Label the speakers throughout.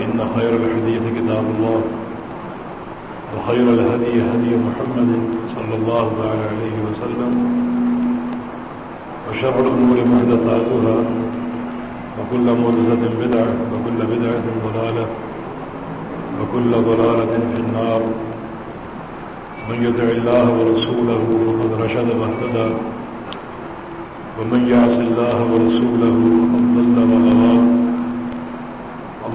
Speaker 1: فإن خير الحديث كتاب الله وخير الهدي هدي محمد صلى الله عليه وسلم وشر الأمور محدثاتها وكل مرزة بدعة وكل بدعة ضلالة وكل ضلالة في النار من يدع الله ورسوله فقد رشد واهتدى ومن يعص الله ورسوله فقد ضل وغوى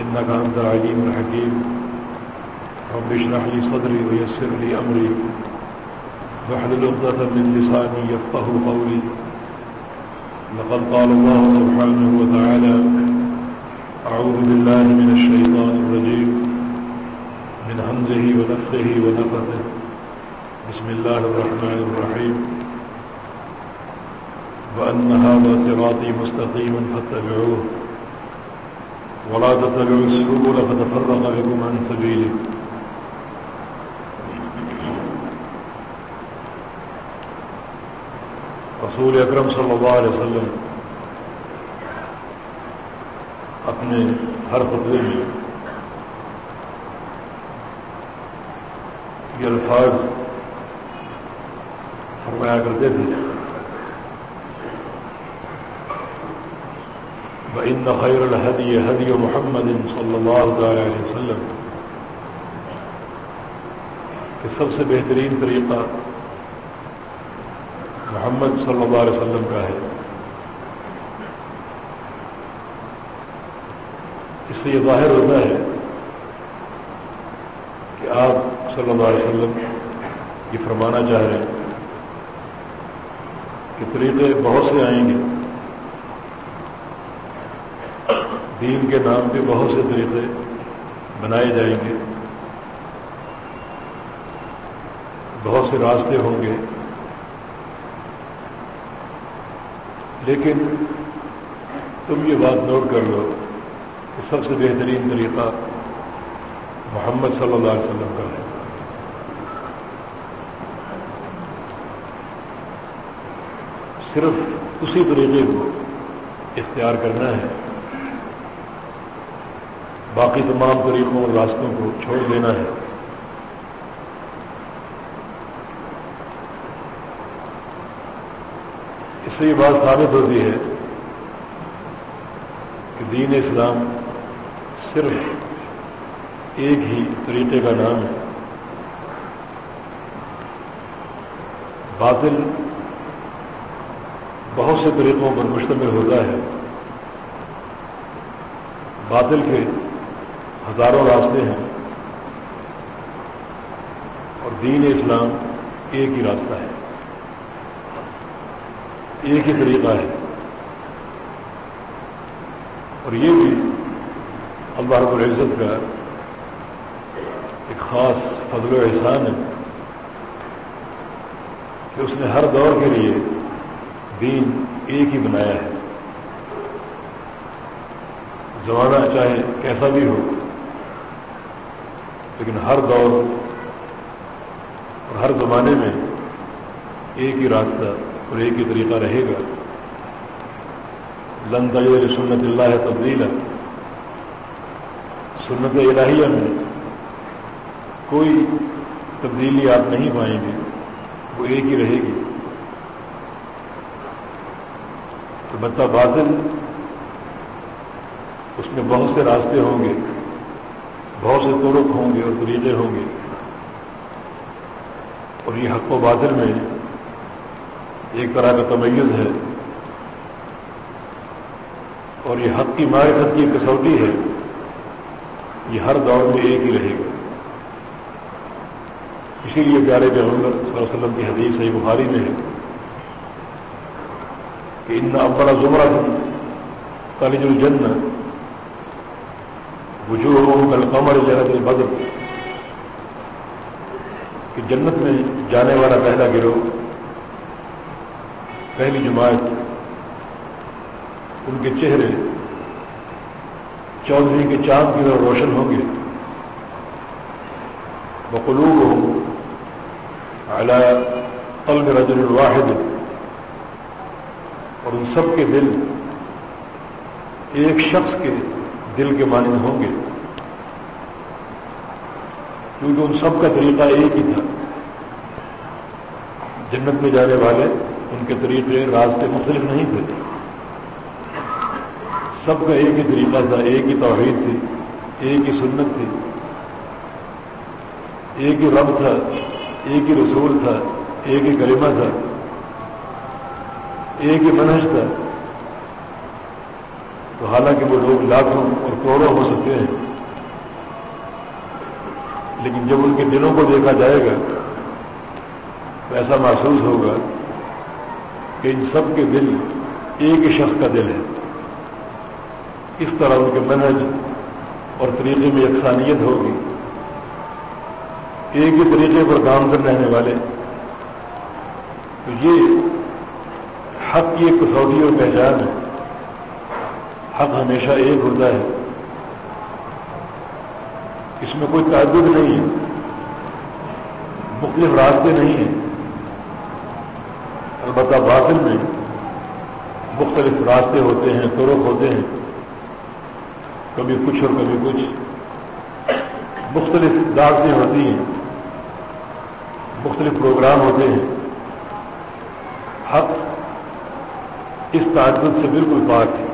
Speaker 1: إنك أنت العليم الحكيم. رب اشرح لي صدري ويسر لي أمري. واحلل عقدة من لساني يفقه قولي. لقد قال الله سبحانه وتعالى أعوذ بالله من الشيطان الرجيم. من همزه ونفخه ونفثه بسم الله الرحمن الرحيم. وأن هذا صراطي مستقيما فاتبعوه. ولا تتبعوا السبل فتفرق بكم عن سبيله. رسول اکرم صلی اللہ علیہ وسلم اپنے ہر خطبے میں یہ الفاظ فرمایا کرتے تھے وإن خير الهدي هدي محمد صلى الله عليه وسلم. کہ سب سے بہترین طریقہ محمد صلی اللہ علیہ وسلم کا ہے۔ اس سے یہ ظاہر ہوتا ہے کہ آپ صلی اللہ علیہ وسلم یہ فرمانا چاہ رہے ہیں کہ طریقے بہت سے آئیں گے۔ دین کے نام پہ بہت سے طریقے بنائے جائیں گے۔ بہت سے راستے ہوں گے۔ لیکن تم یہ بات نوٹ کر لو کہ سب سے بہترین طریقہ محمد صلی اللہ علیہ وسلم کا ہے۔ صرف اسی طریقے کو اختیار کرنا ہے۔ باقی تمام طریقوں اور راستوں کو چھوڑ دینا ہے۔ اس سے یہ بات ثابت ہوتی ہے کہ دین اسلام صرف ایک ہی طریقے کا نام ہے۔ باطل بہت سے طریقوں پر مشتمل ہوتا ہے۔ باطل کے ہزاروں راستے ہیں اور دین اسلام ایک ہی راستہ ہے۔ ایک ہی طریقہ ہے۔ اور یہ بھی اللہ رب العزت کا ایک خاص فضل و احسان ہے کہ اس نے ہر دور کے لیے دین ایک ہی بنایا ہے۔ زمانہ چاہے کیسا بھی ہو۔ لیکن ہر دور اور ہر زمانے میں ایک ہی راستہ اور ایک ہی طریقہ رہے گا۔ لن تجر سنت اللہ تبدیل سنت الہیہ میں کوئی تبدیلی آپ نہیں پائیں گے، وہ ایک ہی رہے گی۔ البتہ باطل اس میں بہت سے راستے ہوں گے۔ بہت سے طرق ہوں گے اور طریقے ہوں گے۔ اور یہ حق و بادل میں ایک طرح کا تمیز ہے۔ اور یہ حق کی معرفت کی کسوٹی ہے۔ یہ ہر دور میں ایک ہی رہے گا۔ اسی لیے پیارے پیغمبر صلی اللہ علیہ وسلم کی حدیث صحیح بخاری میں ہے کہ ان ابڑا زمرہ کالج الجن وجوہ کل قمر جنت البدر، کہ جنت میں جانے والا پہلا گروہ، پہلی جماعت، ان کے چہرے چودھری کے چاند کی طرح روشن ہوں گے۔ بقلوب ہوں قلب رجل الواحد اور ان سب کے دل ایک شخص کے دل کے مانند ہوں گے۔ کیونکہ ان سب کا طریقہ ایک ہی تھا۔ جنت میں جانے والے ان کے طریقے راستے مختلف نہیں تھے۔ سب کا ایک ہی طریقہ تھا، ایک ہی توحید تھی، ایک ہی سنت تھی۔ ایک ہی رب تھا، ایک ہی رسول تھا، ایک ہی کلمہ تھا، ایک ہی منہج تھا۔ تو حالانکہ وہ لوگ لاکھوں اور کروڑوں ہو سکتے ہیں۔ لیکن جب ان کے دلوں کو دیکھا جائے گا تو ایسا محسوس ہوگا کہ ان سب کے دل ایک ہی شخص کا دل ہے۔ اس طرح ان کے منہج اور طریقے میں یکسانیت ہوگی۔ ایک ہی طریقے پر کام کر رہنے والے۔ تو یہ حق کی ایک کسوٹی اور پہچان ہے۔ حق ہمیشہ ایک ہوتا ہے۔ اس میں کوئی تعدد نہیں ہے۔ مختلف راستے نہیں ہیں۔ البتہ باطل میں مختلف راستے ہوتے ہیں، طرق ہوتے ہیں۔ کبھی کچھ اور کبھی کچھ۔ مختلف دعوتیں ہوتی ہیں۔ مختلف پروگرام ہوتے ہیں۔ حق اس تعدد سے بالکل پاک ہے۔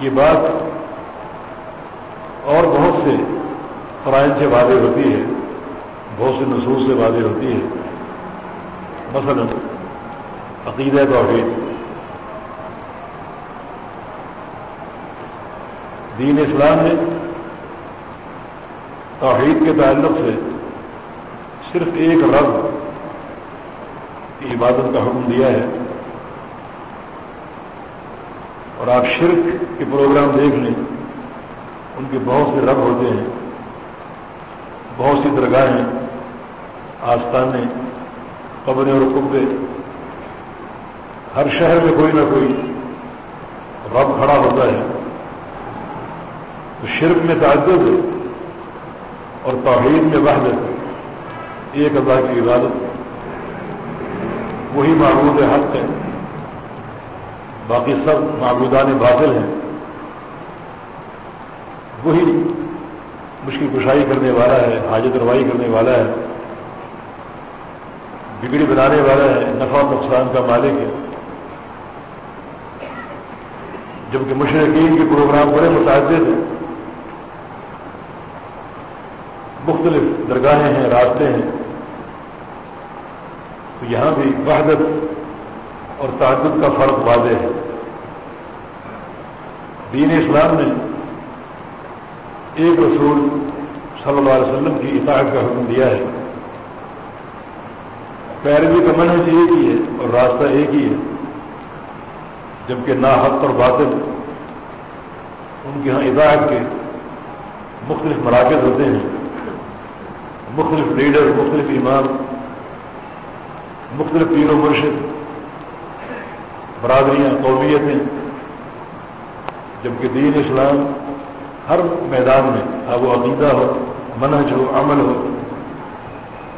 Speaker 1: یہ بات اور بہت سے فرائض سے واضح ہوتی ہے، بہت سے نصوص سے واضح ہوتی ہے۔ مثلا، عقیدہ توحید۔ دین اسلام میں توحید کے تعلق سے صرف ایک رب کی عبادت کا حکم دیا ہے۔ اور آپ شرک کے پروگرام دیکھ لیں، ان کے بہت سے رب ہوتے ہیں، بہت سی درگاہیں، آستانے، قبریں اور قبے ہر شہر میں کوئی نہ کوئی رب کھڑا ہوتا ہے۔ تو شرک میں تعدد ہے اور توحید میں وحدت ایک اللہ کی عبادت وہی معبود حق ہے۔ باقی سب معبودان باطل ہیں۔ وہی مشکل کشائی کرنے والا ہے، حاجت روائی کرنے والا ہے، بگڑی بنانے والا ہے، نفع نقصان کا مالک ہے۔ جبکہ مشرقین کے پروگرام بڑے متعدد ہیں۔ مختلف درگاہیں ہیں، راستے ہیں۔ تو یہاں بھی وحدت اور تعدد کا فرق واضح ہے۔ دین اسلام نے ایک رسول صلی اللہ علیہ وسلم کی اطاعت کا حکم دیا ہے۔ پیروی کا منحص ایک ہی ہے اور راستہ ایک ہی ہے۔ جبکہ نا حق اور باطل ان کے ہاں اطاعت کے مختلف مراکز ہوتے ہیں۔ مختلف لیڈر، مختلف امام، مختلف پیر و مرشد، برادریاں، قومیتیں۔ جبکہ دین اسلام ہر میدان میں اب وہ عقیدہ ہو، منہج ہو، عمل ہو،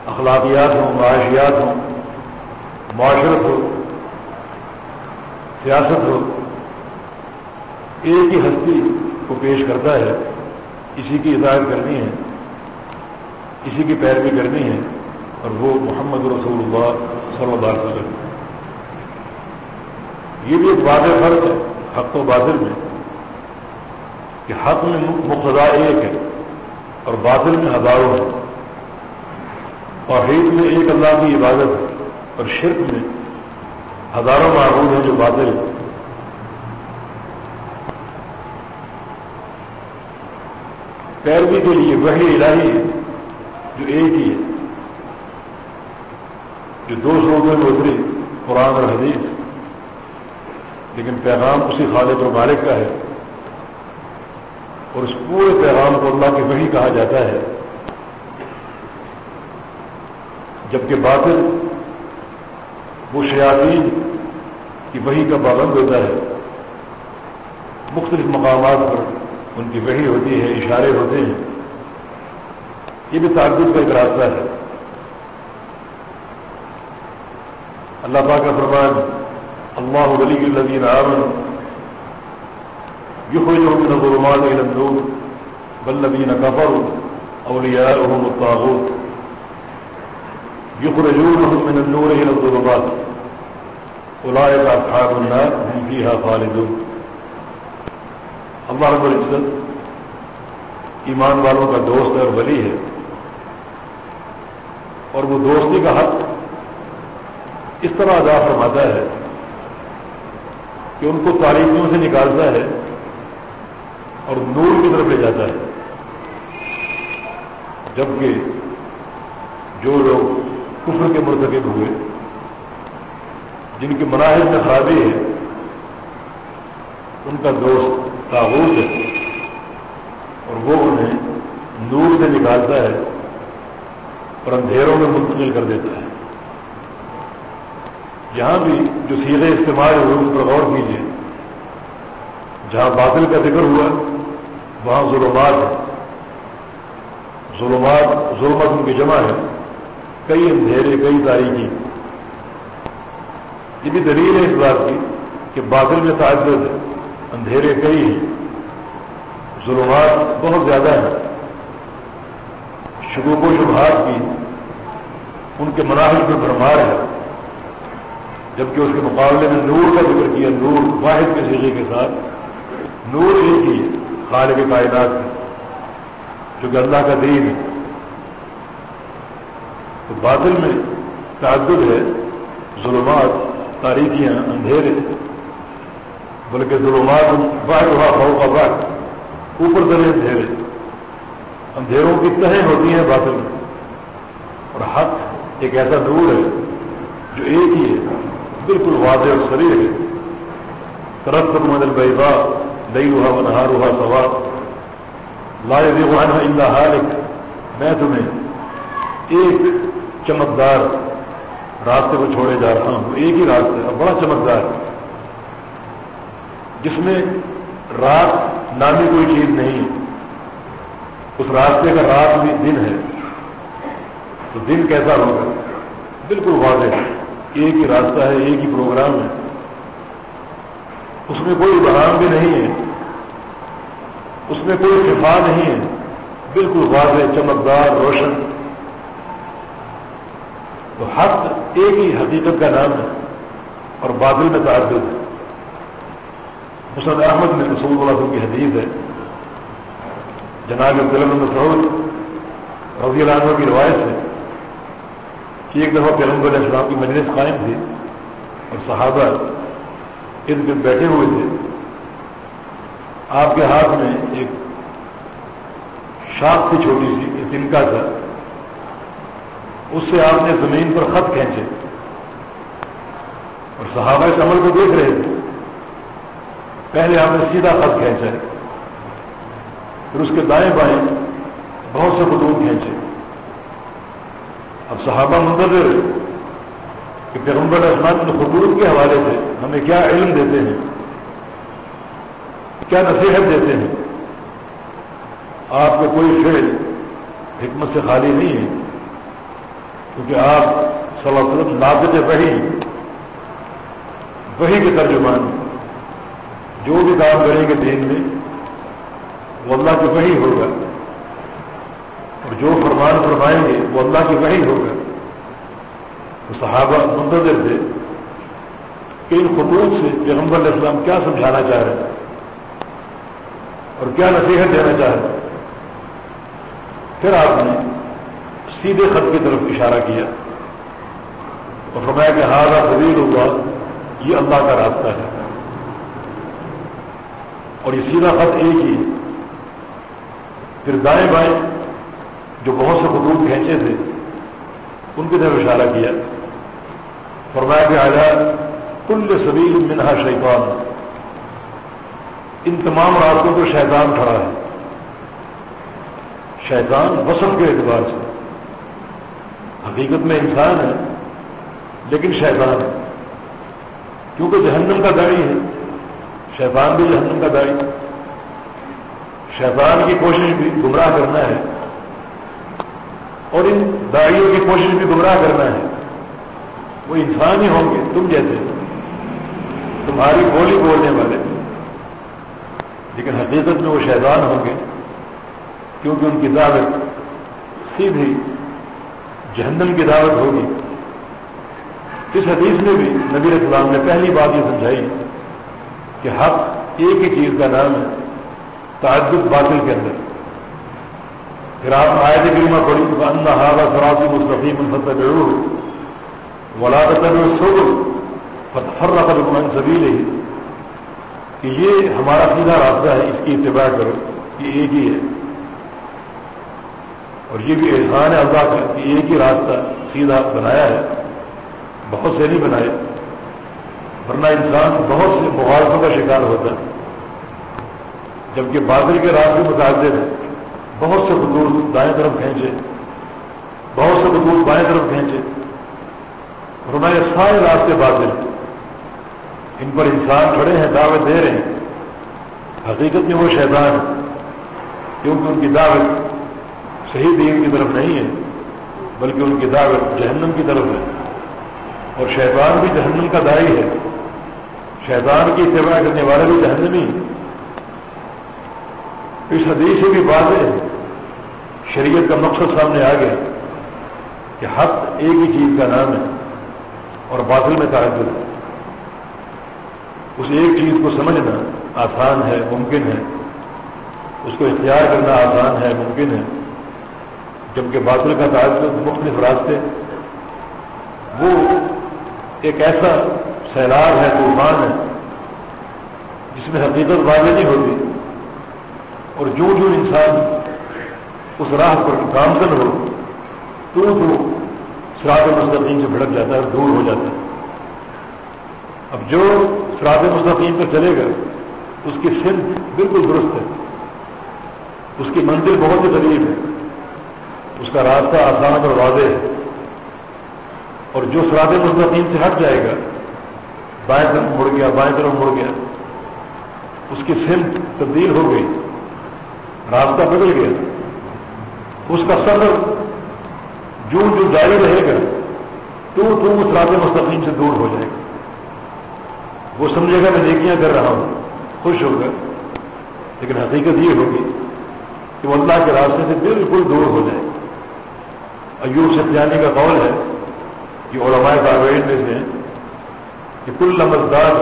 Speaker 1: اخلاقیات ہوں، معاشیات ہوں، معاشرت ہو، سیاست ہو، ایک ہی ہستی کو پیش کرتا ہے، اسی کی ہدایت کرنی ہے، اسی کی پیروی کرنی ہے، اور وہ محمد رسول اللہ صلی اللہ علیہ وسلم۔ یہ بھی ایک واضح فرق ہے، حق و بادل میں۔ کہ حق میں مقتدا ایک ہے اور باطل میں ہزاروں ہے توحید میں ایک اللہ کی عبادت ہے اور شرک میں ہزاروں معبود ہیں جو باطل ہے پیروی کے لیے وہی الہی ہے جو ایک ہی ہے۔ جو دو سوگوں میں اتری قرآن اور حدیث، لیکن پیغام اسی خالد و مالک کا ہے۔ اور اس پورے پیغام کو اللہ کی وہی کہا جاتا ہے۔ جبکہ باطل وہ شیاطین کی وہی کا پابند ہوتا ہے۔ مختلف مقامات پر ان کی وہی ہوتی ہے، اشارے ہوتے ہیں۔ یہ بھی تعدد کا ایک راستہ ہے۔ اللہ پاک کا فرمان اللہ ولی الذین آمن يخرجهم من الظلمات إلى النور. والذين كفروا أولياؤهم الطاغوت. يخرجونهم من النور إلى الظلمات. أولئك أصحاب النار. هم فيها خالدون. اللہ رب العزت ایمان والوں کا دوست اور ولی ہے. اور وہ دوستی کا حق اس طرح ادا فرماتا ہے کہ ان کو تاریخیوں سے نکالتا ہے اور نور کی طرف لے جاتا ہے۔ جبکہ جو لوگ کفر کے مرتکب ہوئے، جن کی مناحب میں خرابی ہے، ان کا دوست تاغوت ہے اور وہ انہیں نور سے نکالتا ہے اور اندھیروں میں منتقل کر دیتا ہے۔ یہاں بھی جو سیدھے استعمال ہوئے، اس پر غور کیجیے جہاں باطل کا ذکر ہوا وہاں ظلمات ہے ظلمات، ظلمت ان کی جمع ہے۔ کئی اندھیرے، کئی تاریخی۔ یہ بھی دلیل ہے اس بات کی کہ باطل میں تعدد ہے، اندھیرے کئی ہیں۔ ظلمات بہت زیادہ ہیں۔ شکوک و شبہات کی ان کے مناحل میں بھرمار ہے جبکہ اس کے مقابلے میں نور کا ذکر کیا، نور واحد کے سیلے کے ساتھ نور ایک ہی خالق کائنات ہے جو کہ اللہ کا دین ہے۔ تو بادل میں تعدد ہے، ظلمات تاریخیاں اندھیرے۔ بلکہ ظلمات باہر ہوا بہو کا باہر۔ اوپر درے اندھیرے۔ اندھیروں کی تہیں ہوتی ہیں بادل میں۔ اور حق ایک ایسا نور ہے، جو ایک ہی ہے، بالکل واضح اور شریر ہے۔ ترقت مدل بیبا دئی ہوا منہار ہوا سواب لائے بھی ہوا اللہ حالک میں تمہیں ایک چمکدار راستے کو چھوڑے جا رہا ہوں. ایک ہی راستے اور بڑا چمکدار. جس میں رات نامی کوئی چیز نہیں اس راستے کا رات بھی دن ہے. تو دن کیسا ہوگا؟ بالکل واضح. ایک ہی راستہ ہے، ایک ہی پروگرام ہے. اس میں کوئی ابہام بھی نہیں ہے۔ اس میں کوئی شفا نہیں ہے۔ بالکل واضح، چمکدار، روشن۔ تو حق ایک ہی حقیقت کا نام ہے اور بادل میں تعدد ہے۔ مسد احمد میں رسول اللہ کی حدیث ہے۔ جناب عبدالم مسعود رضی اللہ عنہ کی روایت ہے کہ ایک دفعہ پیغمبر علیہ السلام کی مجلس قائم تھی اور صحابہ ارد گرد بیٹھے ہوئے تھے۔ آپ کے ہاتھ میں ایک شاخ تھی چھوٹی سی، ایک تنکا تھا۔ اس سے آپ نے زمین پر خط کھینچے۔ اور صحابہ اس عمل کو دیکھ رہے تھے۔ پہلے آپ نے سیدھا خط کھینچا۔ پھر اس کے دائیں بائیں بہت سے خطوط کھینچے۔ اب صحابہ منتظر کہ پیغمبر اسمان کے خطوط کے حوالے سے ہمیں کیا علم دیتے ہیں؟ کیا نصیحت دیتے ہیں؟ آپ کا کوئی فعل حکمت سے خالی نہیں ہے، کیونکہ آپ صلی اللہ علیہ وسلم ناقد وہی وہی کے ترجمان جو بھی کام کریں گے دین میں، وہ اللہ کی وہی ہوگا۔ اور جو فرمان فرمائیں گے، وہ اللہ کی وہی ہوگا۔ تو صحابہ منتظر تھے کہ ان خطوط سے پیغمبر علیہ السلام کیا سمجھانا چاہ رہے ہیں اور کیا نصیحت دینا چاہے پھر آپ نے سیدھے خط کی طرف اشارہ کیا اور فرمایا کہ ہارا طویل ہوا یہ اللہ کا راستہ ہے۔ اور یہ سیدھا خط ایک ہی پھر دائیں بائیں جو بہت سے خطوط کھینچے تھے، ان کی طرف اشارہ کیا۔ فرمایا کہ آجا کل سبیل منہا شیطان۔ ان تمام راستوں کو شیطان کھڑا ہے۔ شیطان وسط کے اعتبار سے۔ حقیقت میں انسان ہے، لیکن شیطان ہے۔ کیونکہ جہنم کا داڑھی ہے۔ شیطان بھی جہنم کا داڑھی شیطان کی کوشش بھی گمراہ کرنا ہے۔ اور ان داڑیوں کی کوشش بھی گمراہ کرنا ہے۔ وہ انسان ہی ہوں گے، تم جیسے تمہاری بولی بولنے والے۔ لیکن حقیقت میں وہ شیطان ہوں گے، کیونکہ ان کی دعوت سیدھی جہنم کی دعوت ہوگی۔ اس حدیث میں بھی نبی اسلام نے پہلی بات یہ سمجھائی کہ حق ایک ہی چیز کا نام ہے، تعدد باطل کے اندر۔ پھر آپ آئے کریمہ پڑی تو اندہ ہارا سراسی مستقیم الفتح ولادت سب فر رقم سبھی رہی کہ یہ ہمارا سیدھا راستہ ہے، اس کی اتباع کرو، یہ ایک ہی ہے۔ اور یہ بھی احسان ہے، اللہ کا کہ ایک ہی راستہ سیدھا بنایا ہے، بہت سے نہیں بنائے۔ ورنہ انسان بہت سے مخالفوں کا شکار ہوتا ہے۔ جبکہ بادل کے راستے متعدد ہیں۔ بہت سے خطوط دائیں طرف کھینچے، بہت سے خطوط بائیں طرف کھینچے۔ اور ہمارے سارے راستے بادل ان پر انسان کھڑے ہیں، دعوت دے رہے ہیں۔ حقیقت میں وہ شیطان کیونکہ ان کی دعوت صحیح دین کی طرف نہیں ہے، بلکہ ان کی دعوت جہنم کی طرف ہے۔ اور شیطان بھی جہنم کا دائی ہے۔ شیطان کی اتباع کرنے والے بھی جہنمی اس حدیث سے بھی بات ہے، شریعت کا مقصد سامنے آ گیا کہ حق ایک ہی چیز کا نام ہے۔ اور باطل میں تعدد ہے اس ایک چیز کو سمجھنا آسان ہے، ممکن ہے۔ اس کو اختیار کرنا آسان ہے، ممکن ہے۔ جبکہ باطل کا تعدد مختلف راستے، وہ ایک ایسا سیلاب ہے، طوفان ہے، جس میں حقیقت واضح نہیں ہوتی۔ اور جو جو انسان اس راہ پر گامزن ہو، تو وہ سراط مستقیم سے بھڑک جاتا ہے اور دور ہو جاتا ہے۔ اب جو سراط مستقیم پر چلے گا اس کی سمت بالکل درست ہے۔ اس کی منزل بہت ہی قریب ہے۔ اس کا راستہ آسان اور واضح ہے۔ اور جو سراد مستقیم سے ہٹ جائے گا، بائیں طرف مڑ گیا، بائیں طرف مڑ گیا، اس کی سمت تبدیل ہو گئی، راستہ بدل گیا۔ اس کا سفر جو جو جاری رہے گا، تو تو اس رات مستقیم سے دور ہو جائے گا۔ وہ سمجھے گا، میں نیکیاں کر رہا ہوں، خوش ہوگا لیکن حقیقت یہ ہوگی کہ وہ اللہ کے راستے سے بالکل دور ہو جائے۔ گا ایوب ستیانی کا قول ہے کہ علماء کاروین میں سے کہ کل نمزدار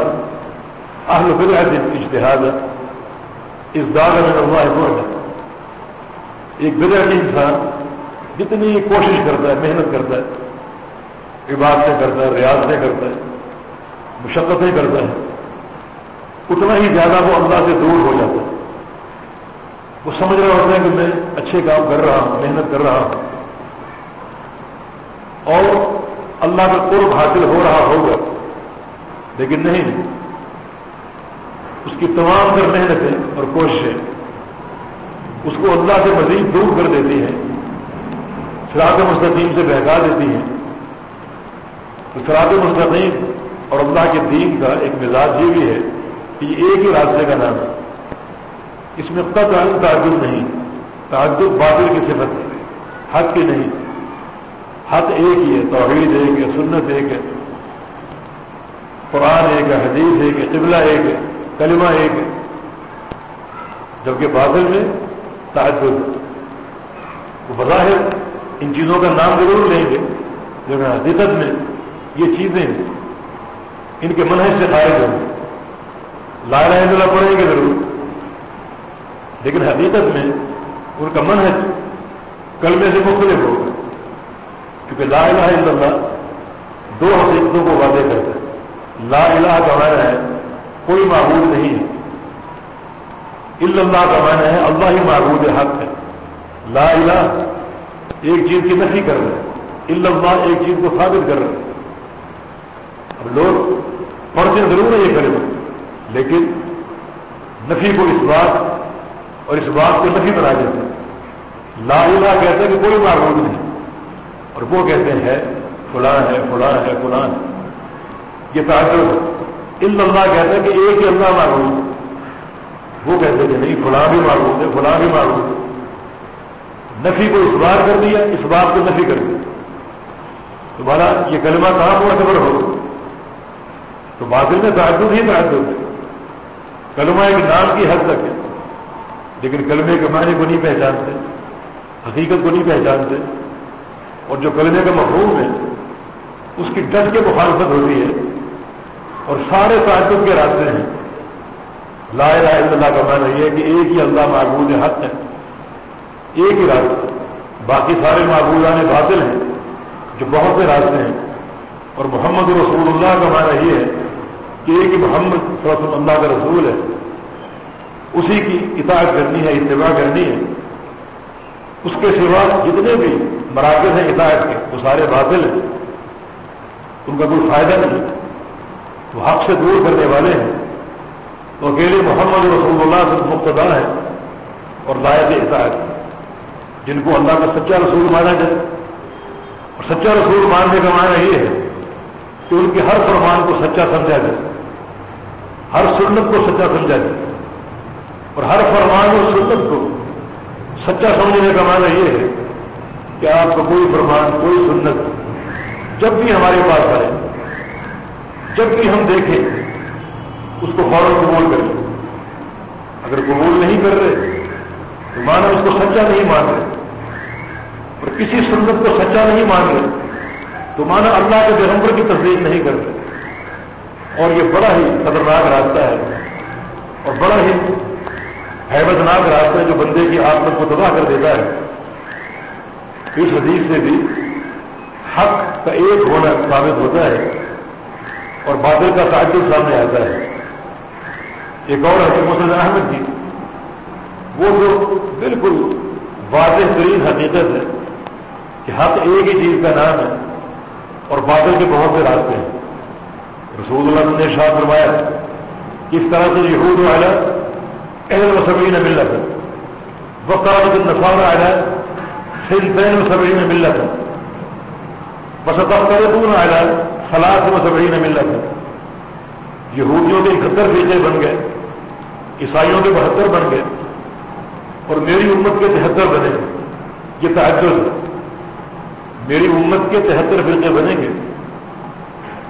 Speaker 1: اہل فلح اشتہاد اس داغ میں اللہ ہے۔ ایک بدر انسان جتنی کوشش کرتا ہے، محنت کرتا ہے، عبادتیں کرتا ہے، ریاضتیں کرتا ہے، مشقتیں کرتا ہے۔ اتنا ہی زیادہ وہ اللہ سے دور ہو جاتا ہے۔ وہ سمجھ رہا ہوتا ہے کہ میں اچھے کام کر رہا ہوں، محنت کر رہا ہوں۔ اور اللہ کا قرب حاصل ہو رہا ہوگا، لیکن نہیں۔ اس کی تمام تر محنتیں اور کوششیں اس کو اللہ سے مزید دور کر دیتی ہیں۔ سراط مستقیم سے بہکا دیتی ہیں۔ تو سراط مستقیم اور اللہ کے دین کا ایک مزاج یہ بھی ہے کہ یہ ایک ہی راستے کا نام ہے۔ اس میں قطع تعجب نہیں، تعجب باطل کی صفت حق کی نہیں۔ حق ایک ہی ہے، توحید ایک ہے، سنت ایک ہے، قرآن ایک ہے، حدیث ایک ہے، قبلہ ایک ہے، کلمہ ایک ہے۔ جبکہ بادل میں تعدد وہ بظاہر ان چیزوں کا نام ضرور لیں گے، لیکن حقیقت میں یہ چیزیں ان کے منحص سے خارج ہوں لا الہ الا اللہ پڑھیں گے ضرور، لیکن حقیقت میں ان کا من ہے کلمے سے مختلف ہوگا، کیونکہ لا الہ الا اللہ دو حقیقتوں کو واضح کرتا ہے۔ لا الہ کا معنی ہے کوئی معبود نہیں ہے۔ اللہ کا معنی ہے اللہ ہی معبود حق ہے۔ لا الہ ایک چیز کی نفی کر رہے ہیں۔ اللہ ایک چیز کو ثابت کر رہے ہیں۔ اب لوگ پڑھتے ضرور ہے یہ کریں۔ لیکن نفی کو اس بات اور اس بات کو نفی بنا دیتے ہیں۔ لا الہ کہتے ہیں کہ کوئی معبود نہیں۔ اور وہ کہتے ہیں فلاں ہے فلاں ہے، فلاں یہ تعجب اللہ کہتے ہیں کہ ایک ہی اللہ معروف ہے۔ وہ کہتے ہیں کہ نہیں، فلاں بھی معروف ہے، فلاں بھی معروف ہے۔ نفی کو اس بار کر دیا، اس بات کو نفی کر دیا۔ تمہارا یہ کلمہ کہاں کو اکبر ہو؟ تو باطل میں تعدد ہی تعدد ہے۔ کلمہ ایک نام کی حد تک ہے، لیکن کلمے کے معنی کو نہیں پہچانتے، حقیقت کو نہیں پہچانتے۔ اور جو کلمے کا مفہوم ہے، اس کی ڈٹ کے مخالفت ہوتی ہے۔ اور سارے تعدد کے راستے ہیں۔ لا الہ الا اللہ کا معنی یہ ہے کہ ایک ہی اللہ معبود حق ہے۔ ایک ہی راستہ باقی سارے معبودان باطل ہیں، جو بہت سے راستے ہیں۔ اور محمد رسول اللہ کا معنی یہ ہے کہ ایک ہی محمد صلی اللہ اللہ کا رسول ہے۔ اسی کی اطاعت کرنی ہے، اتباع کرنی ہے۔ اس کے سوا جتنے بھی مراکز ہیں اطاعت کے، وہ سارے باطل ہیں۔ ان کا کوئی فائدہ نہیں۔ وہ حق سے دور کرنے والے ہیں۔ تو اکیلے محمد رسول اللہ سے مقتدا ہے اور لائق اطاعت۔ جن کو اللہ کا سچا رسول مانا جائے۔ اور سچا رسول ماننے کا معنی یہ ہے کہ ان کے ہر فرمان کو سچا سمجھا جائے۔ ہر سنت کو سچا سمجھا جائے۔ اور ہر فرمان اور سنت کو سچا سمجھنے کا معنی یہ ہے کہ آپ کا کوئی فرمان، کوئی سنت جب بھی ہمارے پاس آئے، جب بھی ہم دیکھیں، اس کو فوراً قبول کریں۔ اگر قبول نہیں کر رہے، تو مانا اس کو سچا نہیں مان رہے۔ اور کسی سنت کو سچا نہیں مان رہے تو مانا اللہ کے پیغمبر کی تصدیق نہیں کر رہے اور یہ بڑا ہی خطرناک راستہ ہے۔ اور بڑا ہی حیبتناک راستہ ہے جو بندے کی آتمت کو تباہ کر دیتا ہے۔ اس حدیث سے بھی حق کا ایک ہونا ثابت ہوتا ہے اور بادل کا تعجب سامنے آتا ہے۔ ایک اور حضرت مسلم احمد جی وہ جو بالکل واضح ترین حقیقت ہے۔ کہ حق ایک ہی چیز کا نام ہے اور بادل کے بہت سے راستے ہیں۔ رسول اللہ نے شاہ فرمایا، کس طرح سے یہود والا اہل و مل رہا تھا وقت نسوارا آیا سنتین و سبھی نے مل رہا تھا بس کرے دون آیا فلاح و سبھی نے مل رہا تھا یہودیوں کے اکہتر بیچے بن گئے، عیسائیوں کے بہتر بن گئے، اور میری امت کے تہتر بنے۔ یہ تعجب ہے میری امت کے تہتر فرقے بنیں گے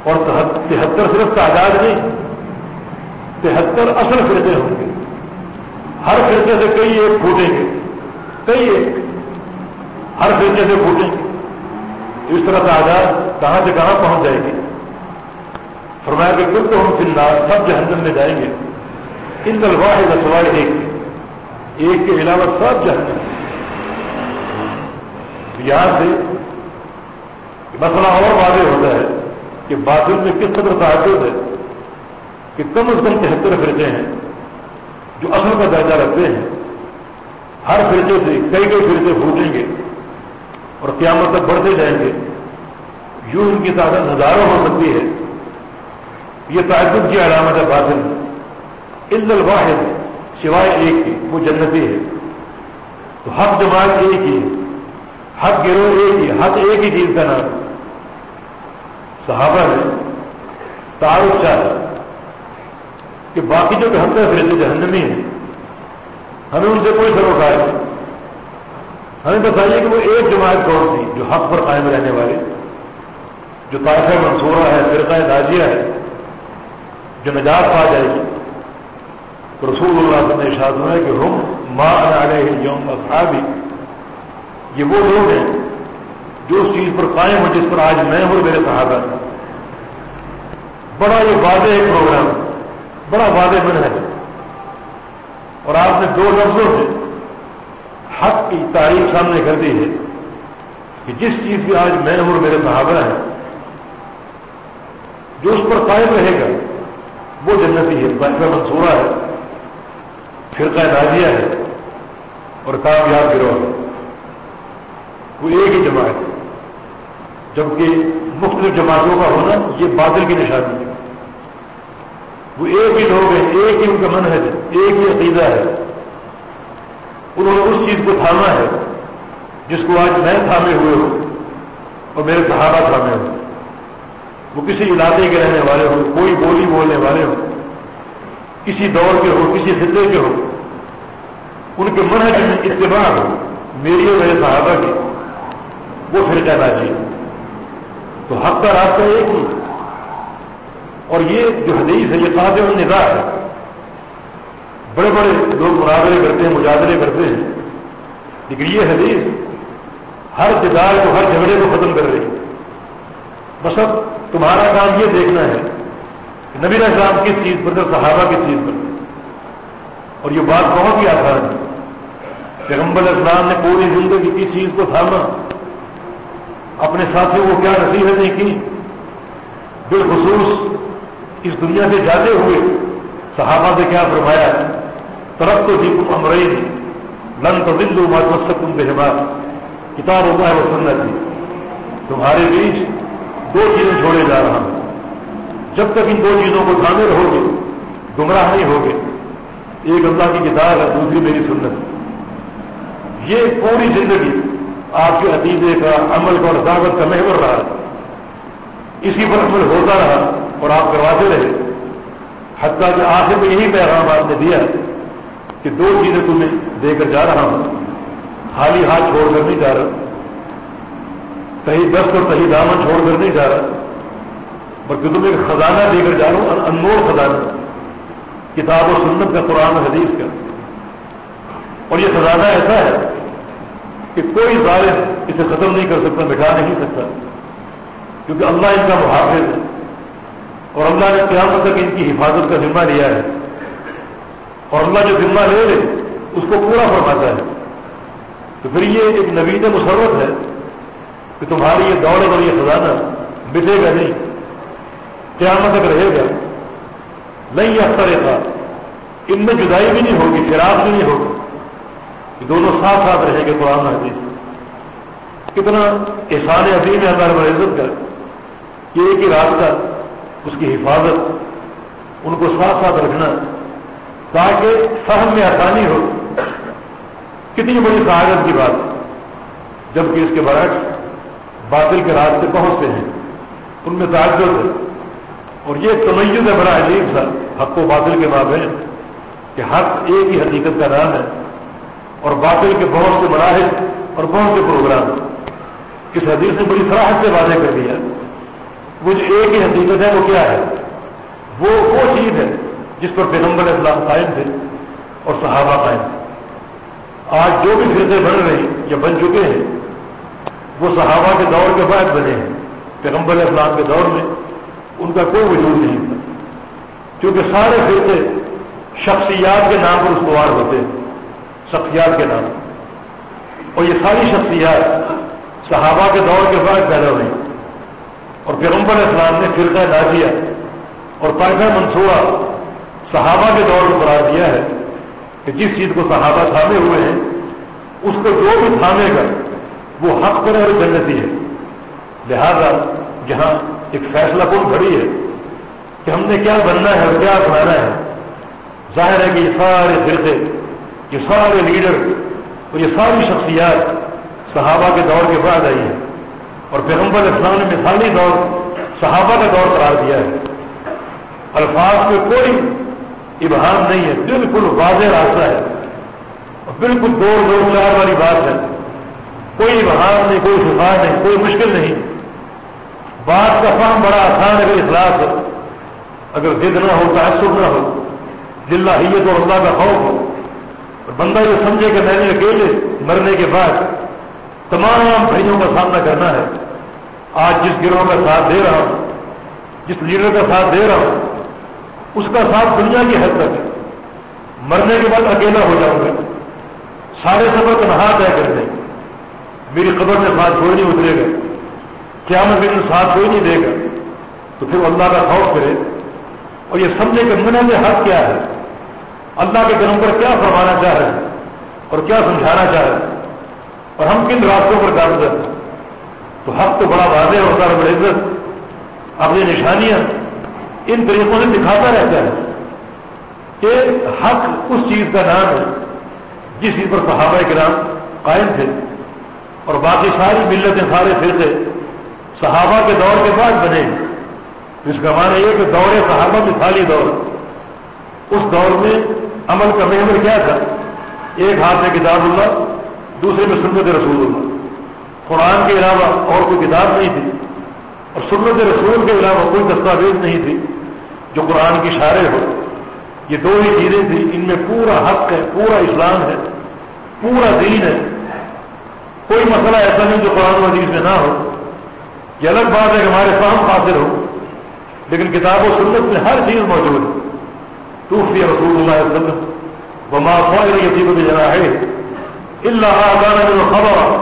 Speaker 1: اور تہتر صرف تعداد نہیں، تہتر اصل فرقے ہوں گے۔ ہر فرقے سے کئی ایک پھوٹیں گے، کئی ایک۔ ہر فرقے سے پھوٹیں گے۔ اس طرح تعداد کہاں سے کہاں پہنچ جائے گی؟ فرمایا کہ کل تو ہم فلحال سب جہنم میں جائیں گے۔ ان طلبا ہے سوائے ایک ایک کے علاوہ سب جہنم۔ یہاں سے مسئلہ اور واضح ہوتا ہے کہ باطل میں کس قدر تعدد ہے کہ کم از کم تہتر فرقے ہیں جو اصل کا درجہ رکھتے ہیں۔ ہر فرقے سے کئی کئی فرقے پھوٹیں گے اور قیامت تک بڑھتے جائیں گے۔ یوں ان کی تعداد ہزاروں ہو سکتی ہے۔ یہ تعدد کی علامت ہے باطل عز الواحد، سوائے ایک کی، وہ جنتی ہے۔ تو حق جماعت ایک ہی حق گروہ ایک ہی حق ایک ہی چیز کا نام۔ صحابہ نے تعارف چاہا کہ باقی جو بہتر فرقے جہنمی ہیں، ہمیں ان سے کوئی سروکار نہیں۔ ہمیں بتائیے کہ وہ ایک جماعت کون تھی جو حق پر قائم رہنے والی جو طائفہ منصورہ ہے، فرقہ نازیہ ہے، جو نجات پا جائے گی۔ رسول اللہ نے ارشاد ہوا ہے کہ ہم ماں علیہ یوم اصحابی، یہ وہ لوگ ہیں جو اس چیز پر قائم ہو جس پر آج میں ہوں میرے صحابہ۔ بڑا یہ واضح پروگرام، بڑا واضح من ہے اور آپ نے دو لفظوں سے حق کی تعریف سامنے کر دی ہے کہ جس چیز کی آج میں اور میرے صحابہ ہیں، جو اس پر قائم رہے گا، وہ جنتی ہے بنکر منصورہ ہے، فرقہ نازیہ ہے اور کامیاب گروہ ہے۔ وہ ایک ہی جماعت ہے۔ جبکہ مختلف جماعتوں کا ہونا یہ بادل کی نشانی ہے۔ وہ ایک ہی لوگ ہیں، ایک ہی ان کا من ہے، ایک ہی عقیدہ ہے۔ انہوں نے اس چیز کو تھاما ہے جس کو آج میں تھامے ہوئے ہوں اور میرے صحابہ تھامے ہوں۔ وہ کسی علاقے کے رہنے والے ہوں، کوئی بولی بولنے والے ہوں، کسی دور کے ہو کسی خطے کے ہو ان کے منحج میں اتباع ہو، میری اور میرے صحابہ کی، وہ پھر کہنا چاہیے تو حق کا راستہ ایک ہی۔ اور یہ جو حدیث ہے، یہ قابل النظار ہے۔ بڑے بڑے لوگ مناظرے کرتے ہیں مجادرے کرتے ہیں۔ لیکن یہ حدیث ہر جدال کو، ہر جھگڑے کو ختم کر رہی ہے۔ بس اب تمہارا کام یہ دیکھنا ہے کہ نبی اسلام کس چیز پر صحابہ کس چیز پر اور یہ بات بہت ہی آسان ہے۔ پیغمبر اسلام نے پوری زندگی کی چیز کو تھاما؟ اپنے ساتھیوں کو کیا نصیحتیں کی؟ بالخصوص اس دنیا سے جاتے ہوئے صحابہ سے کیا فرمایا؟ طرف تو جی تم لن تو دل دو مت تم بے کتاب ہوگا ہے وہ سننا تھی تمہارے بیچ دو چیزیں چھوڑے جا رہا ہوں۔ جب تک ان دو چیزوں کو تھامے رہو گے گمراہ نہیں ہوگے۔ ایک اللہ کی کتاب ہے، دوسری میری سنت۔ یہ پوری زندگی آپ کے عقیدے کا عمل کا اور دعوت کا محور رہا اسی پر عمل ہوتا رہا اور آپ کرواتے رہے۔ حتیٰ کہ آخر میں یہی پیغام آپ نے دیا کہ دو چیزیں تمہیں دے کر جا رہا ہوں۔ خالی ہاتھ چھوڑ کر نہیں جا رہا۔ کہیں دست اور کہیں دامن چھوڑ کر نہیں جا رہا۔ بلکہ تم ایک خزانہ دے کر جا رہا ہوں انمول خزانہ۔ کتاب و سنت کا، قرآن حدیث کا۔ اور یہ خزانہ ایسا ہے کہ کوئی ظالم اسے ختم نہیں کر سکتا مٹا نہیں سکتا۔ کیونکہ اللہ ان کا محافظ ہے۔ اور اللہ نے قیامت تک ان کی حفاظت کا ذمہ لیا ہے۔ اور اللہ جو ذمہ لے لے، اس کو پورا فرماتا ہے۔ تو پھر یہ ایک نوید مسرت ہے کہ تمہاری یہ دولت اور یہ خزانہ بچے گا نہیں۔ قیامت تک رہے گا۔ نہیں اختر تھا ان میں جدائی بھی نہیں ہوگی شراب بھی نہیں ہوگی۔ کہ دونوں ساتھ ساتھ رہیں گے قرآن حدیث۔ کتنا احسان عظیم ہے اللہ عزت کا۔ کہ ایک ہی راستہ اس کی حفاظت، ان کو ساتھ ساتھ رکھنا، تاکہ فہم میں آسانی ہو۔ کتنی بڑی سہارت کی بات۔ جبکہ اس کے برعکس باطل کے راستے پہنچتے ہیں، ان میں تعجب ہے۔ اور یہ تمیز ہے، بڑا عجیب سا۔ حق و باطل کے مابین کہ حق ایک ہی حقیقت کا نام ہے۔ اور باطل کے بہت سے مراحل اور بہت سے پروگرام۔ اس حدیث نے بڑی فراہت سے واضح کر دیا۔ وہ جو ایک ہی حقیقت ہے، وہ کیا ہے؟ وہ وہ چیز ہے جس پر پیغمبر اسلام قائم تھے اور صحابہ قائم تھے۔ آج جو بھی فرقے بن رہے ہیں یا بن چکے ہیں، وہ صحابہ کے دور کے بعد بنے ہیں۔ پیغمبر اسلام کے دور میں ان کا کوئی وجود نہیں تھا۔ کیونکہ سارے فرقے شخصیات کے نام پر استوار ہوتے ہیں۔ شخصیات کے نام۔ اور یہ ساری شخصیات صحابہ کے دور کے بعد پیدا ہوئی۔ اور پیغمبر اسلام نے فرقہ نازیہ اور پیسہ منصوبہ صحابہ کے دور میں قرار دیا ہے کہ جس چیز کو صحابہ تھامے ہوئے ہیں، اس کو جو بھی تھامے گا، وہ حق پر اور جنتی ہے۔ لہذا جہاں ایک فیصلہ کون کھڑی ہے کہ ہم نے کیا بننا ہے اور کیا بنانا ہے۔ ظاہر ہے کہ یہ سارے فرقے یہ سارے لیڈر اور یہ ساری شخصیات صحابہ کے دور کے بعد آئی ہے اور پیغمبر اسلام نے مثالی دور صحابہ کا دور قرار دیا ہے۔ الفاظ میں کوئی ابہام نہیں ہے، بالکل واضح راستہ ہے اور بالکل دو دو چار والی بات ہے۔ کوئی ابہام نہیں، کوئی شفا نہیں، کوئی مشکل نہیں۔ بات کا فہم بڑا آسان ہے، اگر اخلاق ہو، اگر ضد نہ ہو، تعصب نہ ہو جلد اور اللہ کا خوف ہو بندہ یہ سمجھے کہ میں نے اکیلے مرنے کے بعد تمام بھائیوں کا سامنا کرنا ہے، آج جس گروہ کا ساتھ دے رہا ہوں، جس لیڈر کا ساتھ دے رہا ہوں، اس کا ساتھ دنیا کی حد تک مرنے کے بعد اکیلا ہو جاؤں گا۔ سارے سفر کو نہا طے کر دیں۔ میری قبر میں ساتھ کوئی نہیں اترے گا۔ کیا میں میرے ساتھ کوئی نہیں دے گا۔ تو پھر اللہ کا خوف کرے اور یہ سمجھے کہ منع میں حق کیا ہے۔ اللہ کے گرم پر کیا فرمانا چاہ رہے ہیں اور کیا سمجھانا چاہ رہے ہیں؟ اور ہم کن راستوں پر کام کرتے ہیں؟ تو حق تو بڑا واضح ہوتا ہے بڑے عزت اپنی نشانیاں ان طریقوں سے دکھاتا رہتا ہے کہ حق اس چیز کا نام ہے جس چیز پر صحابہ کے نام قائم تھے اور باقی ساری ملتیں سارے فرقے صحابہ کے دور کے بعد بنے۔ اس کا معنی یہ کہ دور صحابہ مثالی دور۔ اس دور میں عمل کا محور کیا تھا؟ ایک ہاتھ میں کتاب اللہ، دوسرے میں سنت رسول اللہ۔ قرآن کے علاوہ اور کوئی کتاب نہیں تھی اور سنت رسول کے علاوہ کوئی دستاویز نہیں تھی جو قرآن کی شارے ہو۔ یہ دو ہی چیزیں تھیں، ان میں پورا حق ہے، پورا اسلام ہے، پورا دین ہے۔ کوئی مسئلہ ایسا نہیں جو قرآن و حدیث میں نہ ہو۔ یہ الگ بات ہے کہ ہمارے فہم حاصل ہو، لیکن کتاب و سنت میں ہر چیز موجود ہے۔ توفی رسول اللہ علیہ وسلم وہ معافی یتیم بھی جنا ہے اللہ جو خبر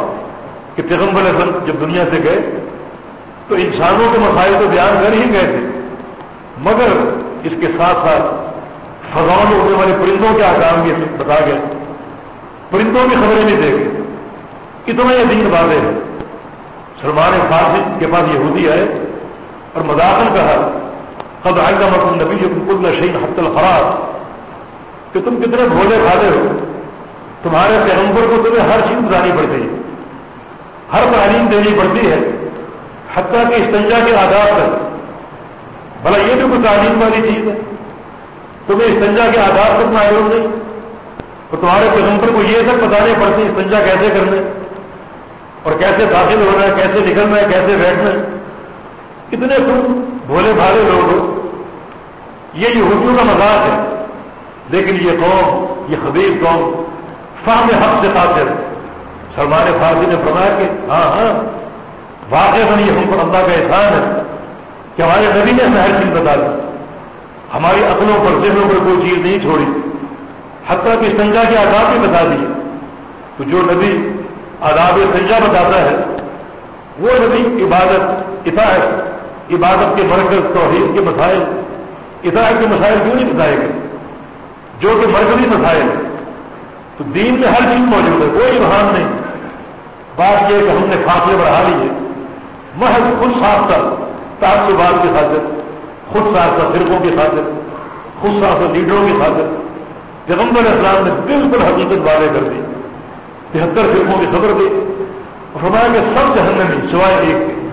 Speaker 1: کہ پیغمبر اعظم جب دنیا سے گئے تو انسانوں کے مسائل تو بیان کر ہی گئے تھے۔ مگر اس کے ساتھ ساتھ فضاؤں میں ہونے والے پرندوں کے آکام یہ بتا گئے۔ پرندوں کی خبریں بھی دے گئے۔ کتنا یہ دین باتیں ہیں سلمان فارسی کے پاس یہودی آئے اور مداخل کہا خد آئندہ مطلب نبی جو نشین حت الفراد کہ تم کتنے بھولے کھاتے ہو، تمہارے پیغمبر کو تمہیں ہر چیز بتانی پڑتی ہے، ہر تعلیم دینی پڑتی ہے، حتیٰ کہ استنجا کے آداب تک بھلا یہ بھی کوئی تعلیم والی چیز ہے، تمہیں استنجا کے آداب تک معلوم نہیں۔ تو تمہارے پیغمبر کو یہ سب بتانے پڑتی استنجا کیسے کرنا اور کیسے داخل ہونا ہے، کیسے نکلنا ہے، کیسے بیٹھنا ہے۔ کتنے تم بھولے بھالے لوگ یہ یہودیوں کا مذاق ہے، لیکن یہ قوم، یہ خبیب قوم فہم حق سے خاطر سلمان فارسی نے فرمایا کہ ہاں ہاں واقع بنی ہم پر اللہ کا احسان ہے کہ ہمارے نبی نے ہر چیز بتا دی۔ ہماری عقلوں پر، ذہنوں پر کوئی چیز نہیں چھوڑی۔ حتیٰ کہ سنجا کے آداب بھی بتا دیے۔ تو جو نبی آداب سنجا بتاتا ہے، وہ نبی عبادت، اطاعت عبادت کے مرکز، توحید کے مسائل، اطاعت کے مسائل کیوں نہیں بتائے گئے؟ جو کہ مرکزی مسائل تو دین میں ہر چیز موجود ہے، کوئی بہان نہیں۔ بات یہ کہ ہم نے فاصلے بڑھا لیے۔ محض خود ساختہ تعصبات کے خاطر، خود ساختہ فرقوں کی خاطر، خود ساختہ لیڈروں کی خاطر۔ پیغمبر اسلام نے بالکل حقیقت والے کر دی۔ تہتر فرقوں کی خبر دی۔ اور فرمایا کہ سب جہنمی، سوائے ایک کے۔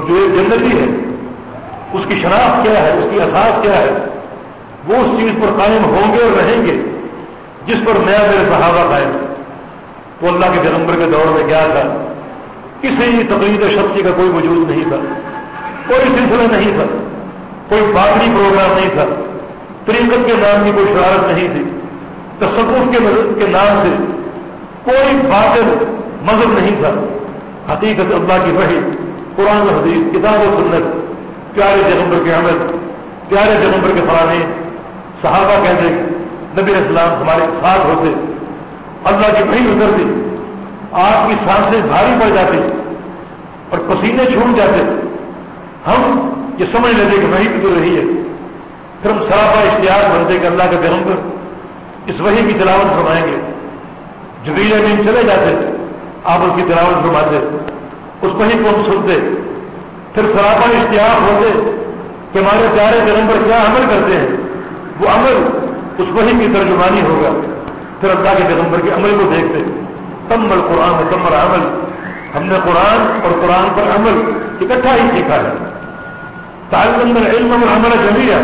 Speaker 1: اور جو ایک جنتی ہے، اس کی شناخت کیا ہے، اس کی احساس کیا ہے، وہ اس چیز پر قائم ہوں گے اور رہیں گے جس پر نیا میرے صحابہ قائم تو اللہ کے پیغمبر کے دور میں کیا تھا؟ کسی تقریر شخصی کا کوئی وجود نہیں تھا، کوئی سلسلہ نہیں تھا، کوئی باطنی پروگرام نہیں تھا۔ طریقت کے نام کی کوئی شرارت نہیں تھی، تصوف کے کے نام سے کوئی باطل مذہب نہیں تھا۔ حقیقت اللہ کی وحی قرآن حدیث، کتاب و سنت، پیارے جنمبر کے عمل، پیارے جنمبر کے فرانے، صحابہ کہتے نبی اسلام ہمارے ساتھ ہوتے، اللہ کی وحی اترتی، آپ کی سانسیں بھاری پڑ جاتی اور پسینے چھوٹ جاتے۔ ہم یہ سمجھ لیتے کہ وہی گزر رہی ہے۔ پھر ہم سراپا اشتہار بنتے کہ اللہ کے پیغمبر اس وحی کی تلاوت فرمائیں گے۔ جبریل میں چلے جاتے، آپ اس کی تلاوت فرماتے۔ اس وحی کو ہم سنتے۔ پھر سراپا اشتہار ہوتے کہ ہمارے پیارے پیغمبر کیا عمل کرتے ہیں۔ وہ عمل اس وحی کی ترجمانی ہوگا۔ پھر اللہ کے پیغمبر کے عمل کو دیکھتے۔ تمل قرآن مکمل عمل ہم نے قرآن اور قرآن پر عمل اکٹھا ہی سیکھا ہے۔ تعلیم علم اور عمل جمیہ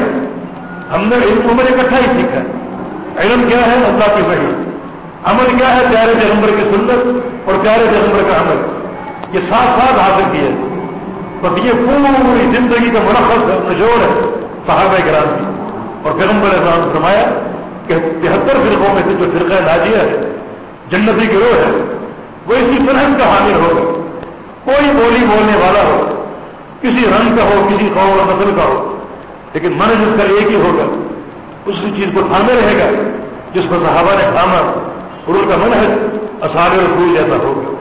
Speaker 1: ہم نے علم عمر اکٹھا ہی سیکھا۔ ہے علم کیا ہے؟ اللہ کی وحی۔ عمل کیا ہے؟ پیارے پیغمبر کی سنت اور پیارے پیغمبر کا عمل۔ یہ ساتھ ساتھ حاصل کیا بس یہ پوری زندگی کا مرخص نجوڑ ہے صحابہ کرام کی۔ اور پیغمبر احسان فرمایا کہ تہتر فرقوں میں سے جو فرقہ ناجیہ ہے، جنتی گروہ ہے، وہ اسی فرحت کا حامل ہوگا کوئی بولی بولنے والا ہو، کسی رنگ کا ہو، کسی قوم اور نسل کا ہو، لیکن من جس کا ایک ہی ہوگا، اسی چیز کو تھامے رہے گا، جس پر صحابہ نے کھانا اور ان کا منحص اثار رسول جیسا ہوگا۔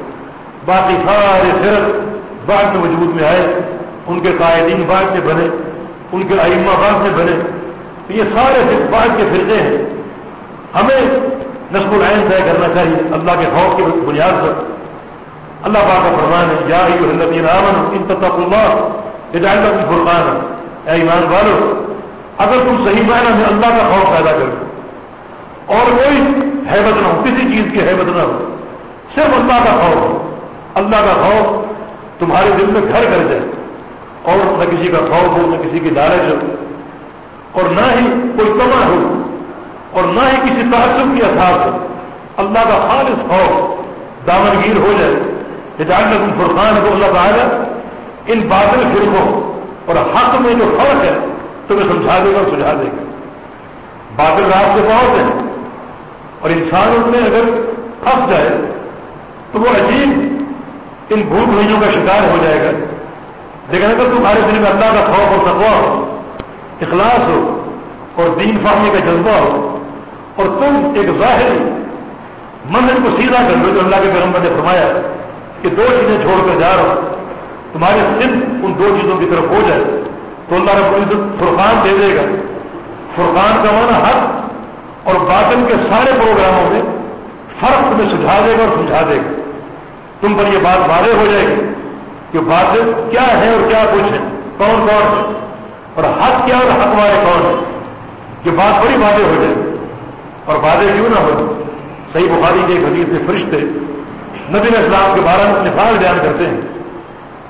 Speaker 1: باقی سارے صرف بعد میں وجود میں آئے، ان کے قائدین بعد میں بنے، ان کے ائمہ بعد میں بنے۔ تو یہ سارے صرف بعد کے فرقے ہیں۔ ہمیں نصب العین طے کرنا چاہیے، اللہ کے خوف کی بنیاد پر۔ اللہ پاک کا فرمان ہے، یا ان تتق اللہ ہدایت فرمان ہے اے ایمان والو، اگر تم صحیح معنی میں اللہ کا خوف پیدا کرو، اور کوئی حیبت نہ ہو، کسی چیز کی حیبت نہ ہو، صرف اللہ کا خوف ہو۔ اللہ کا خوف تمہارے دل میں گھر کر جائے اور نہ کسی کا خوف ہو، نہ کسی کی لالچ ہو۔ اور نہ ہی کوئی کما ہو، اور نہ ہی کسی تعصب کی اثاث ہو۔ اللہ کا خالص خوف دامنگیر ہو جائے۔ ہدایت میں تم فرقان کو اللہ تعالیٰ ان بادل فرقوں اور حق میں جو فرق ہے، تمہیں سمجھا دے گا اور سجھا دے گا۔ بادل رات سے بہت ہیں۔ اور انسان ان میں اگر پھنس جائے تو وہ عجیب ان بھول بھائیوں کا شکار ہو جائے گا۔ لیکن اگر تمہارے دل میں اللہ کا خوف اور تقوا ہو، اخلاص ہو اور دین فاہمی کا جذبہ ہو۔ اور تم ایک ظاہر منزل کو سیدھا کر لو جو اللہ کے پیغمبر نے فرمایا کہ دو چیزیں چھوڑ کر جا رہا ہوں۔ تمہارے صرف ان دو چیزوں کی طرف ہو جائے۔ تو اللہ رب العزت فرقان دے دے گا۔ فرقان کا مانا حق اور باطن کے سارے پروگراموں میں فرق تمہیں سجھا دے گا اور سمجھا دے گا۔ تم پر یہ بات واضح ہو جائے گی کہ باطل کیا ہے اور کیا کچھ ہے، کون کون ہے؟ اور حق کیا اور حق والے کون ہے یہ بات بڑی واضح ہو جائے اور واضح کیوں نہ ہو؟ صحیح بخاری کے ایک حدیث سے فرشتے نبی اسلام کے بارے میں مثال بیان کرتے ہیں۔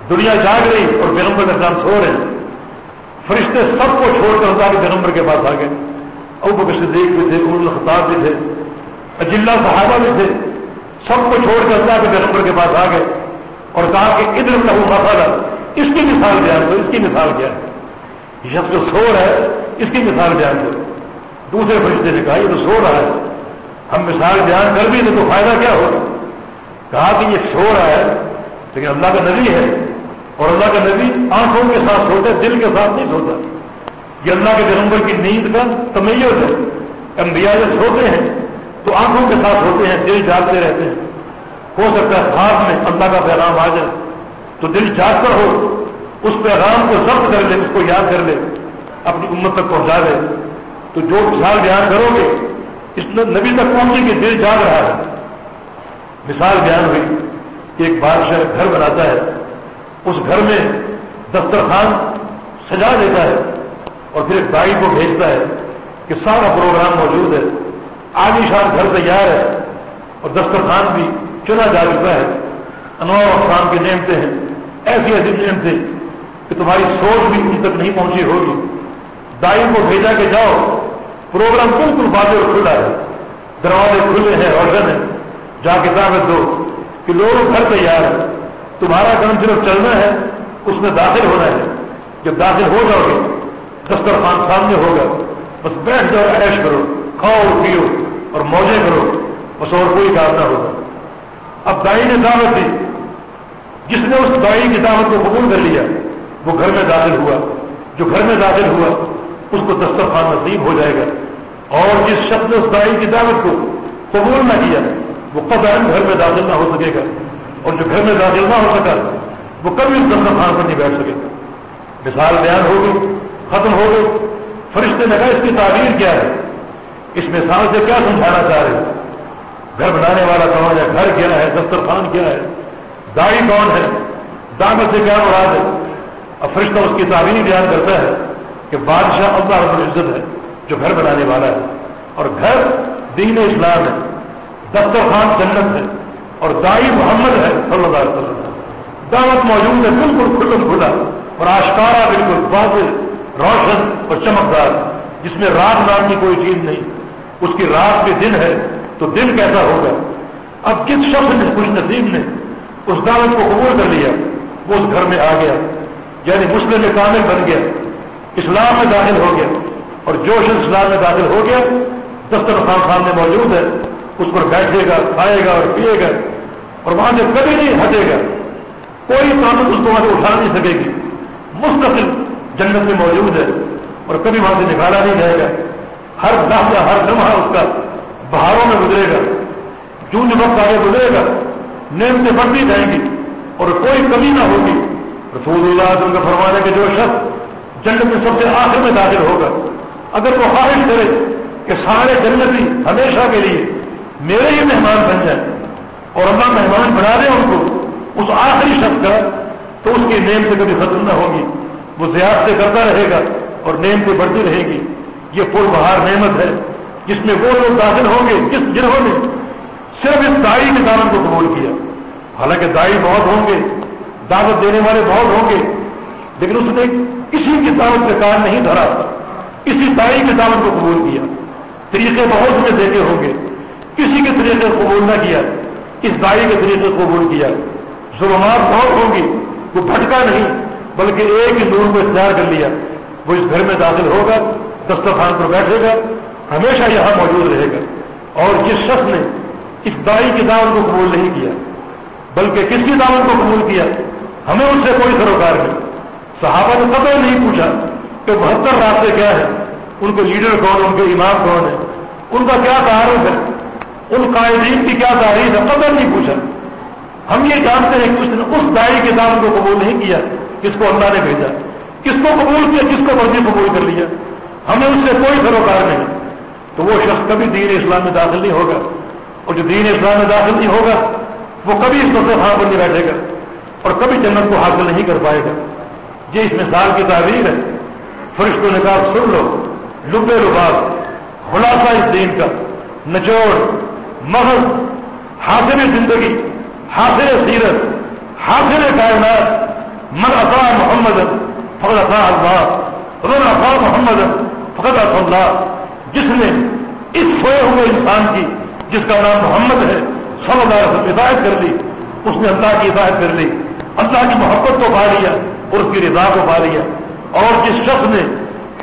Speaker 1: دنیا جاگ رہی اور پیغمبر اسلام سو رہے ہیں۔ فرشتے سب کو چھوڑ کر اللہ کے پیغمبر کے پاس آ گئے۔ ابو بکر صدیق بھی تھے، عمر الخطاب بھی تھے اجلا صحابہ بھی تھے۔ سب کو چھوڑ کر اللہ کے پیغمبر کے پاس آ گئے اور کہا کہ ادھر نہ مسالہ اس کی مثال بیان کرو، اس کی مثال کیا ہے یہ شخص جو سو رہا ہے، اس کی مثال بیان کرو۔ دوسرے فرشتے نے کہا، یہ تو سو رہا ہے، ہم مثال بیان کر بھی تو فائدہ کیا ہوگا کہا کہ یہ سو رہا ہے، لیکن اللہ کا نبی ہے۔ اور اللہ کا نبی آنکھوں کے ساتھ سوتا ہے، دل کے ساتھ نہیں سوتا۔ یہ اللہ کے پیغمبر کی نیند کا تمیز ہے۔ انبیاء جب سوتے ہیں تو آنکھوں کے ساتھ ہوتے ہیں، دل جاگتے رہتے ہیں۔ ہو سکتا ہے خواب میں اللہ کا پیغام آ جائے۔ تو دل جاگ کر ہو، اس پیغام کو ضبط کر لے، اس کو یاد کر لے، اپنی امت تک پہنچا دے تو جو مثال بیان کرو گے، اس نبی تک پہنچے کہ دل جاگ رہا ہے۔ مثال بیان ہوئی کہ ایک بادشاہ گھر بناتا ہے۔ اس گھر میں دسترخوان سجا دیتا ہے اور پھر ایک دائی کو بھیجتا ہے کہ سارا پروگرام موجود ہے۔ آگے شان گھر تیار ہے اور دسترخوان بھی چنا جا چکا ہے۔ انواع اقسام کی نعمتیں ہیں۔ ایسی ایسی نعمتیں کہ تمہاری سوچ بھی ان تک نہیں پہنچی ہوگی۔ دائی کو بھیجا کے جاؤ۔ پروگرام بالکل باتیں کھلا ہے۔ دروازے کھلے ہیں، روشن ہے جا کے دعوت دو کہ لوگ گھر تیار ہے تمہارا کام صرف چلنا ہے، اس میں داخل ہونا ہے۔ جب داخل ہو جاؤ گے، دسترخوان سامنے ہوگا۔ بس بیٹھ جاؤ ایش کرو، کھاؤ، پیو۔ اور موجے کرو، بس اور کوئی کام نہ ہوگا اب دائی نے دعوت دی۔ جس نے اس دائی کی دعوت کو قبول کر لیا، وہ گھر میں داخل ہوا۔ جو گھر میں داخل ہوا، اس کو دسترخوان نصیب ہو جائے گا۔ اور جس شخص نے اس دائی کی دعوت کو قبول نہ کیا، وہ کب گھر میں داخل نہ ہو سکے گا۔ اور جو گھر میں داخل نہ ہو سکا، وہ کبھی اس دسترخوان پر نہیں بیٹھ سکے گا۔ مثال بیان ہوگی، ختم ہو گئی فرشتے نے کہا، اس کی تعبیر کیا ہے؟ اس مثال سے کیا سمجھانا چاہ رہے ہیں گھر بنانے والا کون ہے؟ گھر کیا ہے؟ دسترخوان کیا ہے؟ دائی کون ہے؟ دامت سے کیا مراد ہے؟ اب فرشتہ اس کی تعبیر بیان کرتا ہے کہ بادشاہ اللہ رب العزت ہے، جو گھر بنانے والا ہے۔ اور گھر دین اسلام ہے، دسترخوان جنت ہے، اور دائی محمد ہے، صلی اللہ علیہ وسلم۔ دعوت موجود ہے، بالکل کھلم کھلا، اور آشکارا بالکل واضح، روشن اور چمکدار، جس میں رات نام کی کوئی چیز نہیں۔ اس کی رات بھی دن ہے تو دل کیسا ہوگا؟ اب کس شخص نے خوش نصیب نے اس دعوت کو قبول کر لیا؟ وہ اس گھر میں آ گیا یعنی مسلم کامل بن گیا، اسلام میں داخل ہو گیا، اور جو شخص اسلام میں داخل ہو گیا۔ دسترخوان سامنے موجود ہے، اس پر بیٹھے گا، کھائے گا اور پیے گا، اور وہاں سے کبھی نہیں ہٹے گا۔ کوئی تعلق اس کو وہاں سے اٹھا نہیں سکے گی۔ مستقل جنت میں موجود ہے، اور کبھی وہاں سے نکالا نہیں جائے گا۔ ہر لحظہ ہر لمحہ اس کا بہاروں میں گزرے گا جون وقت آگے گزرے گا، نیم سے بڑھتی جائیں گی اور کوئی کمی نہ ہوگی۔ رسول اللہ علیہ وسلم کا فرمانے کے جو شخص جنت میں سب سے آخر میں داخل ہوگا، اگر وہ خواہش کرے کہ سارے جنتی ہمیشہ کے لیے میرے ہی مہمان بن جائیں اور اللہ مہمان بنا دے ان کو اس آخری شخص کا، تو اس کی نیم سے کبھی ختم نہ ہوگی۔ وہ زیاد سے کرتا رہے گا اور نیم سے بڑھتی رہے گی۔ یہ پور بہار نعمت ہے جس میں وہ لوگ داخل ہوں گے جس جنہوں نے صرف اس دائی کے دامن کو قبول کیا۔ حالانکہ دائی بہت ہوں گے، دعوت دینے والے بہت ہوں گے، لیکن اس نے کسی کی دعوت کا کار نہیں دھرا کسی دائی کے دعوت کو قبول کیا۔ طریقے بہت میں دیکھے ہوں گے۔ کسی کے طریقے قبول نہ کیا، اس دائی کے طریقے قبول کیا۔ ظلمات بہت ہوں گی وہ بھٹکا نہیں، بلکہ ایک ہی نور کو اختیار کر لیا۔ وہ اس گھر میں داخل ہوگا۔ دسترخوان پر بیٹھے گا، ہمیشہ یہاں موجود رہے گا۔ اور جس شخص نے اس دائی کی دعوت کو قبول نہیں کیا، بلکہ کس کی دعوت کو قبول کیا، ہمیں ان سے کوئی سروکار نہیں۔ صحابہ نے قدر نہیں پوچھا کہ بہتر راستے کیا ہیں؟ ان کے لیڈر کون ان کے امام کون ہے ان کا کیا تعارف ہے؟ ان قائدین کی کیا تعریف ہے؟ قدر نہیں پوچھا۔ ہم یہ جانتے ہیں کہ اس نے اس دائی کے دعوت کو قبول نہیں کیا، کس کو اللہ نے بھیجا، کس کو قبول کیا، کس کو مرضی قبول کر لیا۔ ہمیں اس سے کوئی سروکار نہیں۔ تو وہ شخص کبھی دین اسلام میں داخل نہیں ہوگا۔ اور جو دین اسلام میں داخل نہیں ہوگا، وہ کبھی اس مسئلہ خان پر نہیں بیٹھے گا اور کبھی جنت کو حاصل نہیں کر پائے گا۔ یہ اس مثال کی تعبیر ہے۔ فرشتوں نے کہا، سن لو، لبے لباس، خلاصہ اس دین کا۔ نچوڑ، محض، حاصل زندگی، حاصل سیرت، حاصل کائنات۔ من عطا محمد فقط عطا اللہ۔ رن عطا محمد فقط اللہ جس نے اس سوئے ہوئے انسان کی، جس کا نام محمد ہے، صلی اللہ علیہ وسلم، ہدایت کر لی۔ اس نے اللہ کی ہدایت کر لی۔ اللہ کی محبت کو پا لیا اور اس کی رضا کو پا لیا۔ اور جس شخص نے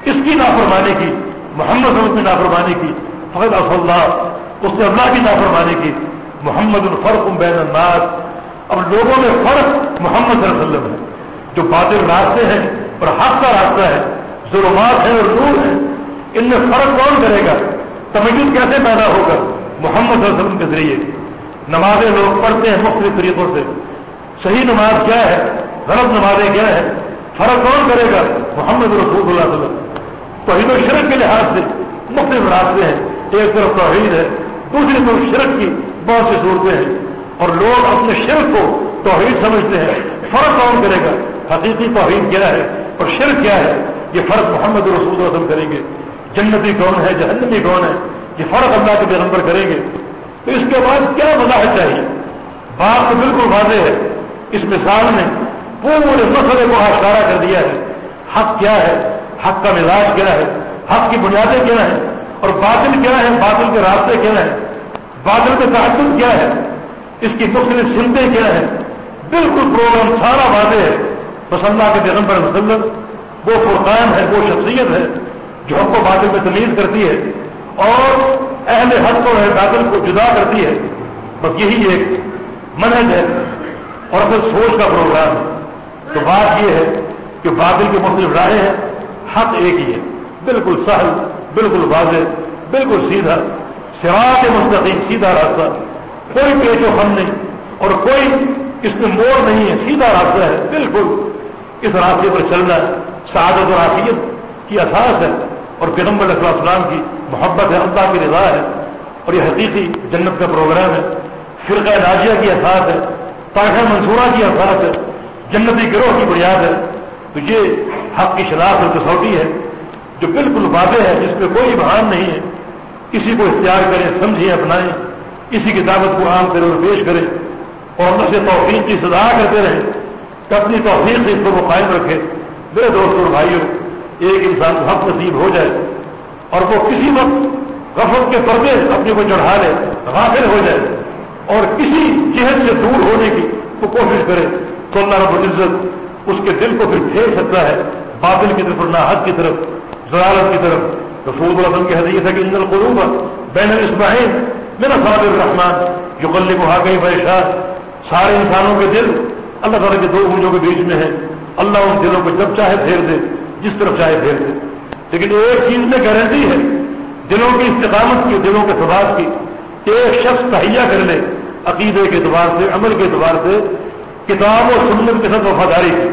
Speaker 1: اس کی نافرمانی کی، محمد صلی کی نافرمانی کی فقط اللہ، اس نے اللہ کی نافرمانی کی۔ محمد الفرق بین الناس۔ اب لوگوں میں فرق محمد صلی اللہ علیہ وسلم ہے، جو باطل راستے ہیں اور حق کا راستہ ہے۔ ظلمات ہے اور نور ہے ان میں فرق کون کرے گا؟ تمجد کیسے پیدا ہوگا؟ محمد صلی اللہ علیہ وسلم کے ذریعے۔ نمازیں لوگ پڑھتے ہیں مختلف طریقوں سے۔ صحیح نماز کیا ہے؟ غلط نمازیں کیا ہے فرق کون کرے گا؟ محمد رسول اللہ علیہ وسلم۔ توحید و شرک کے لحاظ سے مختلف راستے ہیں۔ ایک طرف توحید ہے، دوسری طرف شرک کی بہت سی صورتیں ہیں۔ اور لوگ اپنے شرک کو توحید سمجھتے ہیں۔ فرق کون کرے گا؟ حقیقی توحید کیا ہے اور شرک کیا ہے؟ یہ فرق محمد رسول اللہ وسلم کریں گے۔ جنتی کون ہے؟ جہنمی کون ہے؟ یہ فرق اللہ کے پیغمبر کریں گے۔ تو اس کے بعد کیا وضاحت چاہیے؟ بات تو بالکل واضح ہے۔ اس مثال نے پورے مسئلے کو آشکارا کر دیا ہے۔ حق کیا ہے؟ حق کا مزاج کیا ہے؟ حق کی بنیادیں کیا ہیں؟ اور باطل کیا ہے باطل کے راستے کیا ہیں؟ باطل کے تعدد کیا ہے؟ اس کی مختلف سنتیں کیا ہیں؟ بالکل پروگرام سارا واضح ہے۔ پسندہ کے جنم پر مسلم وہ فرقان ہے، وہ شخصیت ہے جو ہم کو باطل میں تمیز کرتی ہے اور اہل حق اور باطل کو جدا کرتی ہے۔ بس یہی ایک منہج ہے اور پھر سوچ کا پروگرام۔ ہے تو بات یہ ہے کہ بادل کے مختلف رائے ہیں، حق ایک ہی ہے۔ بالکل سہل، بالکل واضح، بالکل سیدھا۔ سوا کے مستقیم، سیدھا راستہ۔ کوئی پیچ و ہم نہیں اور کوئی اس میں موڑ نہیں ہے، سیدھا راستہ ہے۔ بالکل۔ اس راستے پر چلنا سعادت اور آفیت کی اثاث ہے اور پیغمبر علیہ السلام کی محبت ہے، اللہ کی رضا ہے اور یہ حقیقی جنت کا پروگرام ہے۔ فرقہ ناجیہ کی اثاث ہے طاقہ منصورہ کی اثاث ہے، جنتی گروہ کی بنیاد ہے۔ تو یہ حق کی شناخت اور کسوٹی ہے جو بالکل واضح ہے، جس پہ کوئی بہان نہیں ہے۔ کسی کو اختیار کریں، سمجھیں، اپنائیں۔ کسی کی دعوت کو عام کرے اور پیش کرے اور اللہ سے توفیق کی سزا کرتے رہے کہ اپنی توفیق سے اس کو وہ قائم رکھے۔ میرے دوست اور بھائیوں ایک انسان کو حق نصیب ہو جائے اور وہ کسی وقت غفلت کے پردے اپنے کو چڑھا لے، غافل ہو جائے اور کسی جہد سے دور ہونے کی وہ کوشش کرے تو اللہ رب العزت اس کے دل کو پھر پھیر سکتا ہے بادل کی طرف نہ حد کی طرف ضرارت کی طرف۔ رسول السلم کی حدیث ہے کہ ان القلوب بین الاسماعین میرا صاحب الرحمان جو کل کو گئی سارے انسانوں کے دل اللہ تعالیٰ کے دو اونجوں کے بیچ میں ہے۔ اللہ ان دلوں کو جب چاہے پھیر دے، جس طرف چاہے پھیر دے۔ لیکن ایک چیز میں گارنٹی ہے، دلوں کی استقامت کی، دلوں کے ثبات کی، کہ ایک شخص تہیا کر لے عقیدے کے اعتبار سے، عمل کے اعتبار سے، کتاب و سنت کے ساتھ وفاداری کی۔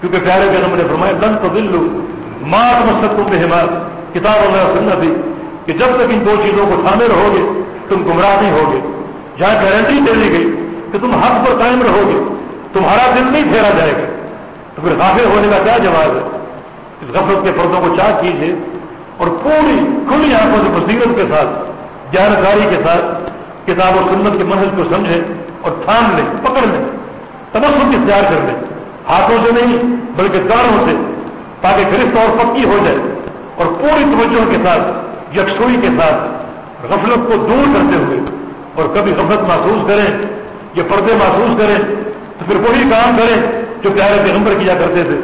Speaker 1: کیونکہ پیارے کے نمبر نے فرمایا، لن تو دل لو مات مسد کو بے کتاب اور سنت تھی کہ جب تک ان دو چیزوں کو تھامے رہو گے، تم گمراہ نہیں ہوگے۔ جہاں گارنٹی دے دی گئی کہ تم حق پر قائم رہو گے۔ تمہارا دل نہیں پھیرا جائے گا۔ تو پھر غافل ہونے کا کیا جواب ہے؟ اس غفلت کے پردوں کو چاک کیجیے اور پوری کھلی آنکھوں سے بصیرت کے ساتھ، جانکاری کے ساتھ، کتاب و سنت کے منحص کو سمجھیں اور تھام لیں پکڑ لیں تبسم اختیار کر لیں ہاتھوں سے نہیں، بلکہ داروں سے، تاکہ گرفت اور پکی ہو جائے۔ اور پوری توجہ کے ساتھ، یکسوئی کے ساتھ غفلت کو دور کرتے ہوئے، اور کبھی غفلت محسوس کریں یا پردے محسوس کریں تو پھر وہی کام کریں جو پیارے پیغمبر کیا کرتے تھے۔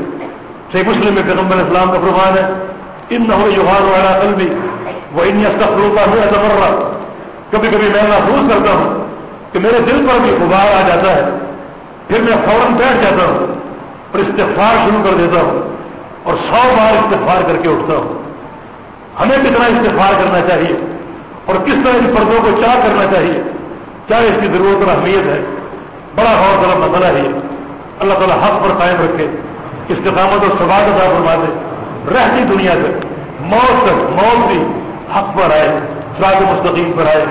Speaker 1: صحیح مسلم میں پیغمبر اسلام کا فرمان ہے ان نہ ہو یوہان والا قلبی وہ ان استفروتا ہوا تمرا کبھی کبھی میں محسوس کرتا ہوں کہ میرے دل پر بھی غبار آ جاتا ہے۔ پھر میں فوراً بیٹھ جاتا ہوں اور استفار شروع کر دیتا ہوں اور سو بار استفار کر کے اٹھتا ہوں۔ ہمیں کتنا استفار کرنا چاہیے اور کس طرح ان پردوں کو چاہ کرنا چاہیے؟ کیا اس کی ضرورت اور اہمیت ہے؟ بڑا غور طلب مسئلہ ہے۔ اللہ تعالیٰ حق پر قائم رکھے۔ استقامت اور سواد ادا فرما دے۔ رہتی دنیا سے موت تک۔ موت بھی حق پر آئے۔ سراج مستقیم پر آئے۔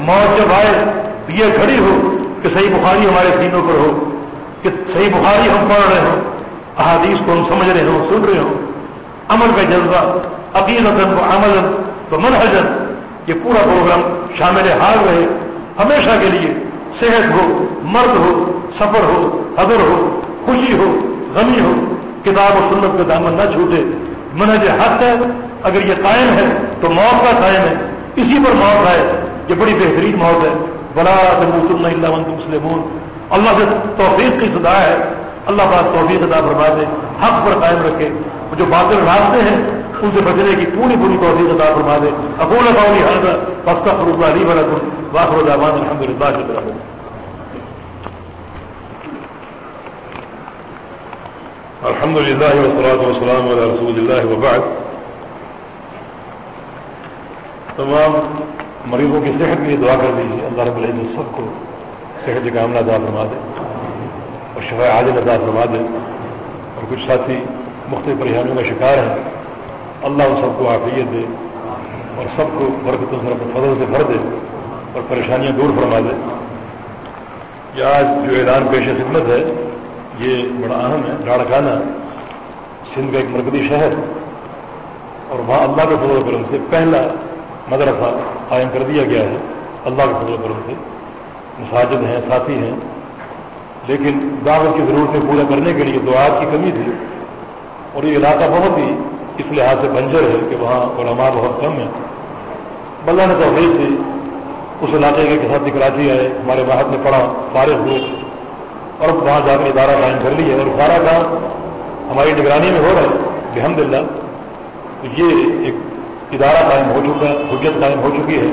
Speaker 1: موت جب آئے یہ کھڑی ہو کہ صحیح بخاری ہمارے سینوں پر ہو۔ کہ صحیح بخاری ہم پڑھ رہے ہوں احادیث کو ہم سمجھ رہے ہوں، سن رہے ہوں۔ عمل کا جذبہ۔ عقیدت و عمل تو منحجن یہ پورا پروگرام شامل حال رہے ہمیشہ کے لیے۔ صحت ہو، مرد ہو، سفر ہو، حضر ہو، خوشی ہو، غمی ہو، کتاب و سنت کا دامن نہ چھوٹے منہج حق ہے، اگر یہ قائم ہے تو موت کا قائم ہے۔ اسی پر موت آئے یہ بڑی بہترین موت ہے۔ بلا تم اللہ مسلم اللہ سے توفیق کی سدا ہے۔ اللہ پاک توفیق ادا فرما دے، حق پر قائم رکھے۔ جو باطل راستے ہیں ان سے بچنے کی پوری پوری توفیق ادا فرما دے اقول باؤلی حل بس کا فروغ علی بلا واخر الرحمان الحمد للہ شکر الحمد للہ وسلات وسلام علیہ رسول اللہ وبعد. تمام مریضوں کی صحت کے لیے دعا کر دیجیے اللہ رب العزت سب کو صحت کامنا ادا فرما دے اور شفا عادل ادا فرما دے اور کچھ ساتھی مختلف پریشانیوں کا شکار ہیں۔ اللہ ان سب کو عافیت دے اور سب کو برکتوں سے فضل سے بھر دے اور پریشانیاں دور فرما دے۔ یہ آج جو اعلان پیش خدمت ہے، یہ بڑا اہم ہے لاڑکانہ سندھ کا ایک مرکزی شہر اور وہاں اللہ کے فضل کرم سے پہلا مدرسہ قائم کر دیا گیا ہے۔ اللہ کے فضل کرم سے۔ مساجد ہیں، ساتھی ہیں۔ لیکن دعوت کی ضرورتیں پورا کرنے کے لیے دعا کی کمی تھی اور یہ علاقہ بہت ہی اس لحاظ سے بنجر ہے کہ وہاں علماء بہت کم ہیں۔ بلّہ نے توفیق تھی اس علاقے کے ساتھ کراچی آئے، ہمارے باہر میں پڑھا، فارغ ہوئے۔ اور وہاں جا کے ادارہ قائم کر لی ہے۔ اور سارا کام ہماری نگرانی میں ہو رہا ہے۔ الحمد للہ تو یہ ایک ادارہ قائم ہو چکا ہے حجت قائم ہو چکی ہے۔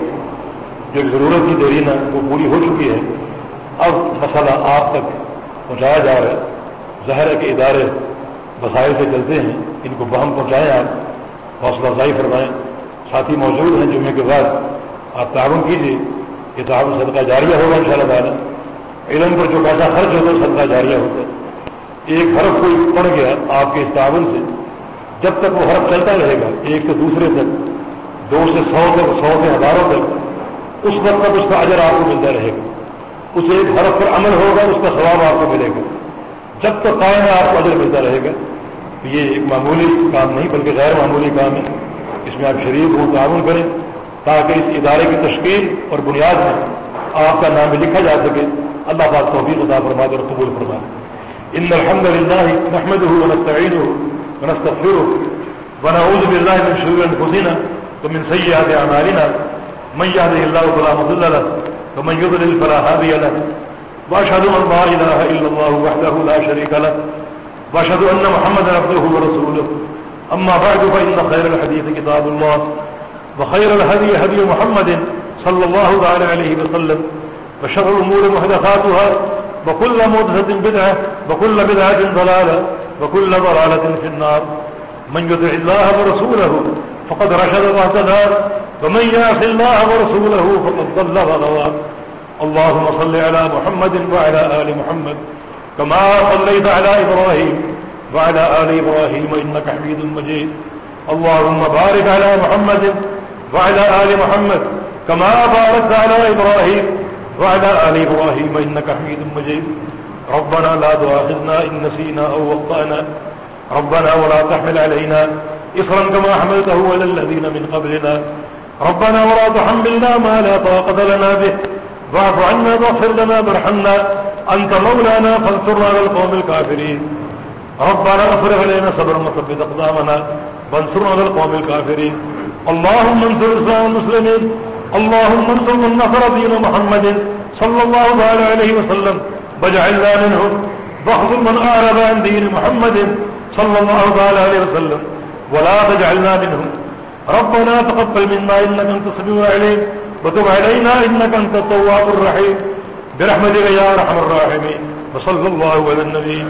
Speaker 1: جو ضرورت کی دیری نا وہ پوری ہو چکی ہے۔ اب مسئلہ آپ تک پہنچایا جا رہا ہے۔ ظاہر ہے کہ ادارے وسائل سے چلتے ہیں، ان کو بہم پہنچائیں آپ، حوصلہ افزائی فرمائیں۔ ساتھی موجود ہیں جمعے کے بعد، آپ تعاون کیجیے یہ تعاون صدقہ جاریہ ہوگا ان شاء اللہ تعالیٰ۔ علم پر جو پیسہ خرچ ہوتا ہے، صدقہ جاریہ ہوتا ہے۔ ایک حرف کوئی پڑ گیا آپ کے اس تعاون سے، جب تک وہ حرف چلتا رہے گا، ایک سے دوسرے تک، دو سے سو تک، سو سے ہزاروں تک، اس وقت تک اس کا اجر آپ کو ملتا رہے گا۔ اس ایک حرف پر عمل ہوگا، اس کا ثواب آپ کو ملے گا۔ جب تک قائم ہے، آپ کو اجر ملتا رہے گا۔ تو یہ ایک معمولی کام نہیں، بلکہ غیر معمولی کام ہے۔ اس میں آپ شریک ہو تعاون کریں، تاکہ اس ادارے کی تشکیل اور بنیاد میں آپ کا نام بھی لکھا جا سکے۔ اللہ پاک توفیق عطا فرما کر قبول فرما دے ان الحمد للہ محمد ہو نستعین ہو ونستغفره ونعوذ بالله من شرور انفسنا ومن سيئات اعمالنا۔ من يهده الله فلا مضل له ومن يضلل فلا هادي له۔ واشهد ان لا اله الا الله وحده لا شريك له واشهد ان محمدا عبده ورسوله. اما بعد فان خير الحديث كتاب الله، وخير الهدي هدي محمد صلى الله تعالى عليه وسلم، وشر الامور محدثاتها، وكل محدثه بدعه وكل بدعه ضلاله وكل ضلالة في النار. من يدع الله ورسوله، فقد رشد واهتدى ومن يعص الله ورسوله، فقد ضل وغوى اللهم صل على محمد وعلى آل محمد كما صليت على إبراهيم وعلى آل إبراهيم إنك حميد مجيد. اللهم بارك على محمد وعلى آل محمد كما باركت على إبراهيم وعلى آل إبراهيم إنك حميد مجيد. ربنا لا تؤاخذنا إن نسينا أو وقتنا ربنا ولا تحمل علينا إصرا كما حملته على الذين من قبلنا. ربنا ولا تحملنا ما لا طاقة لنا به. واعف عنا واغفر لنا وارحمنا. أنت مولانا فانصرنا على القوم الكافرين. ربنا افرغ علينا صبرا وثبت اقدامنا وانصرنا على القوم الكافرين. اللهم انصر الاسلام المسلمين. اللهم انصر من نصر دين محمد صلى الله عليه وسلم. واجعلنا منهم. واخذل من اعرض عن دين محمد صلى الله عليه وسلم. ولا تجعلنا منهم. ربنا تقبل منا انك انت السميع العليم. وتب علينا انك انت التواب الرحيم. برحمتك يا ارحم الراحمين وصلى الله على النبي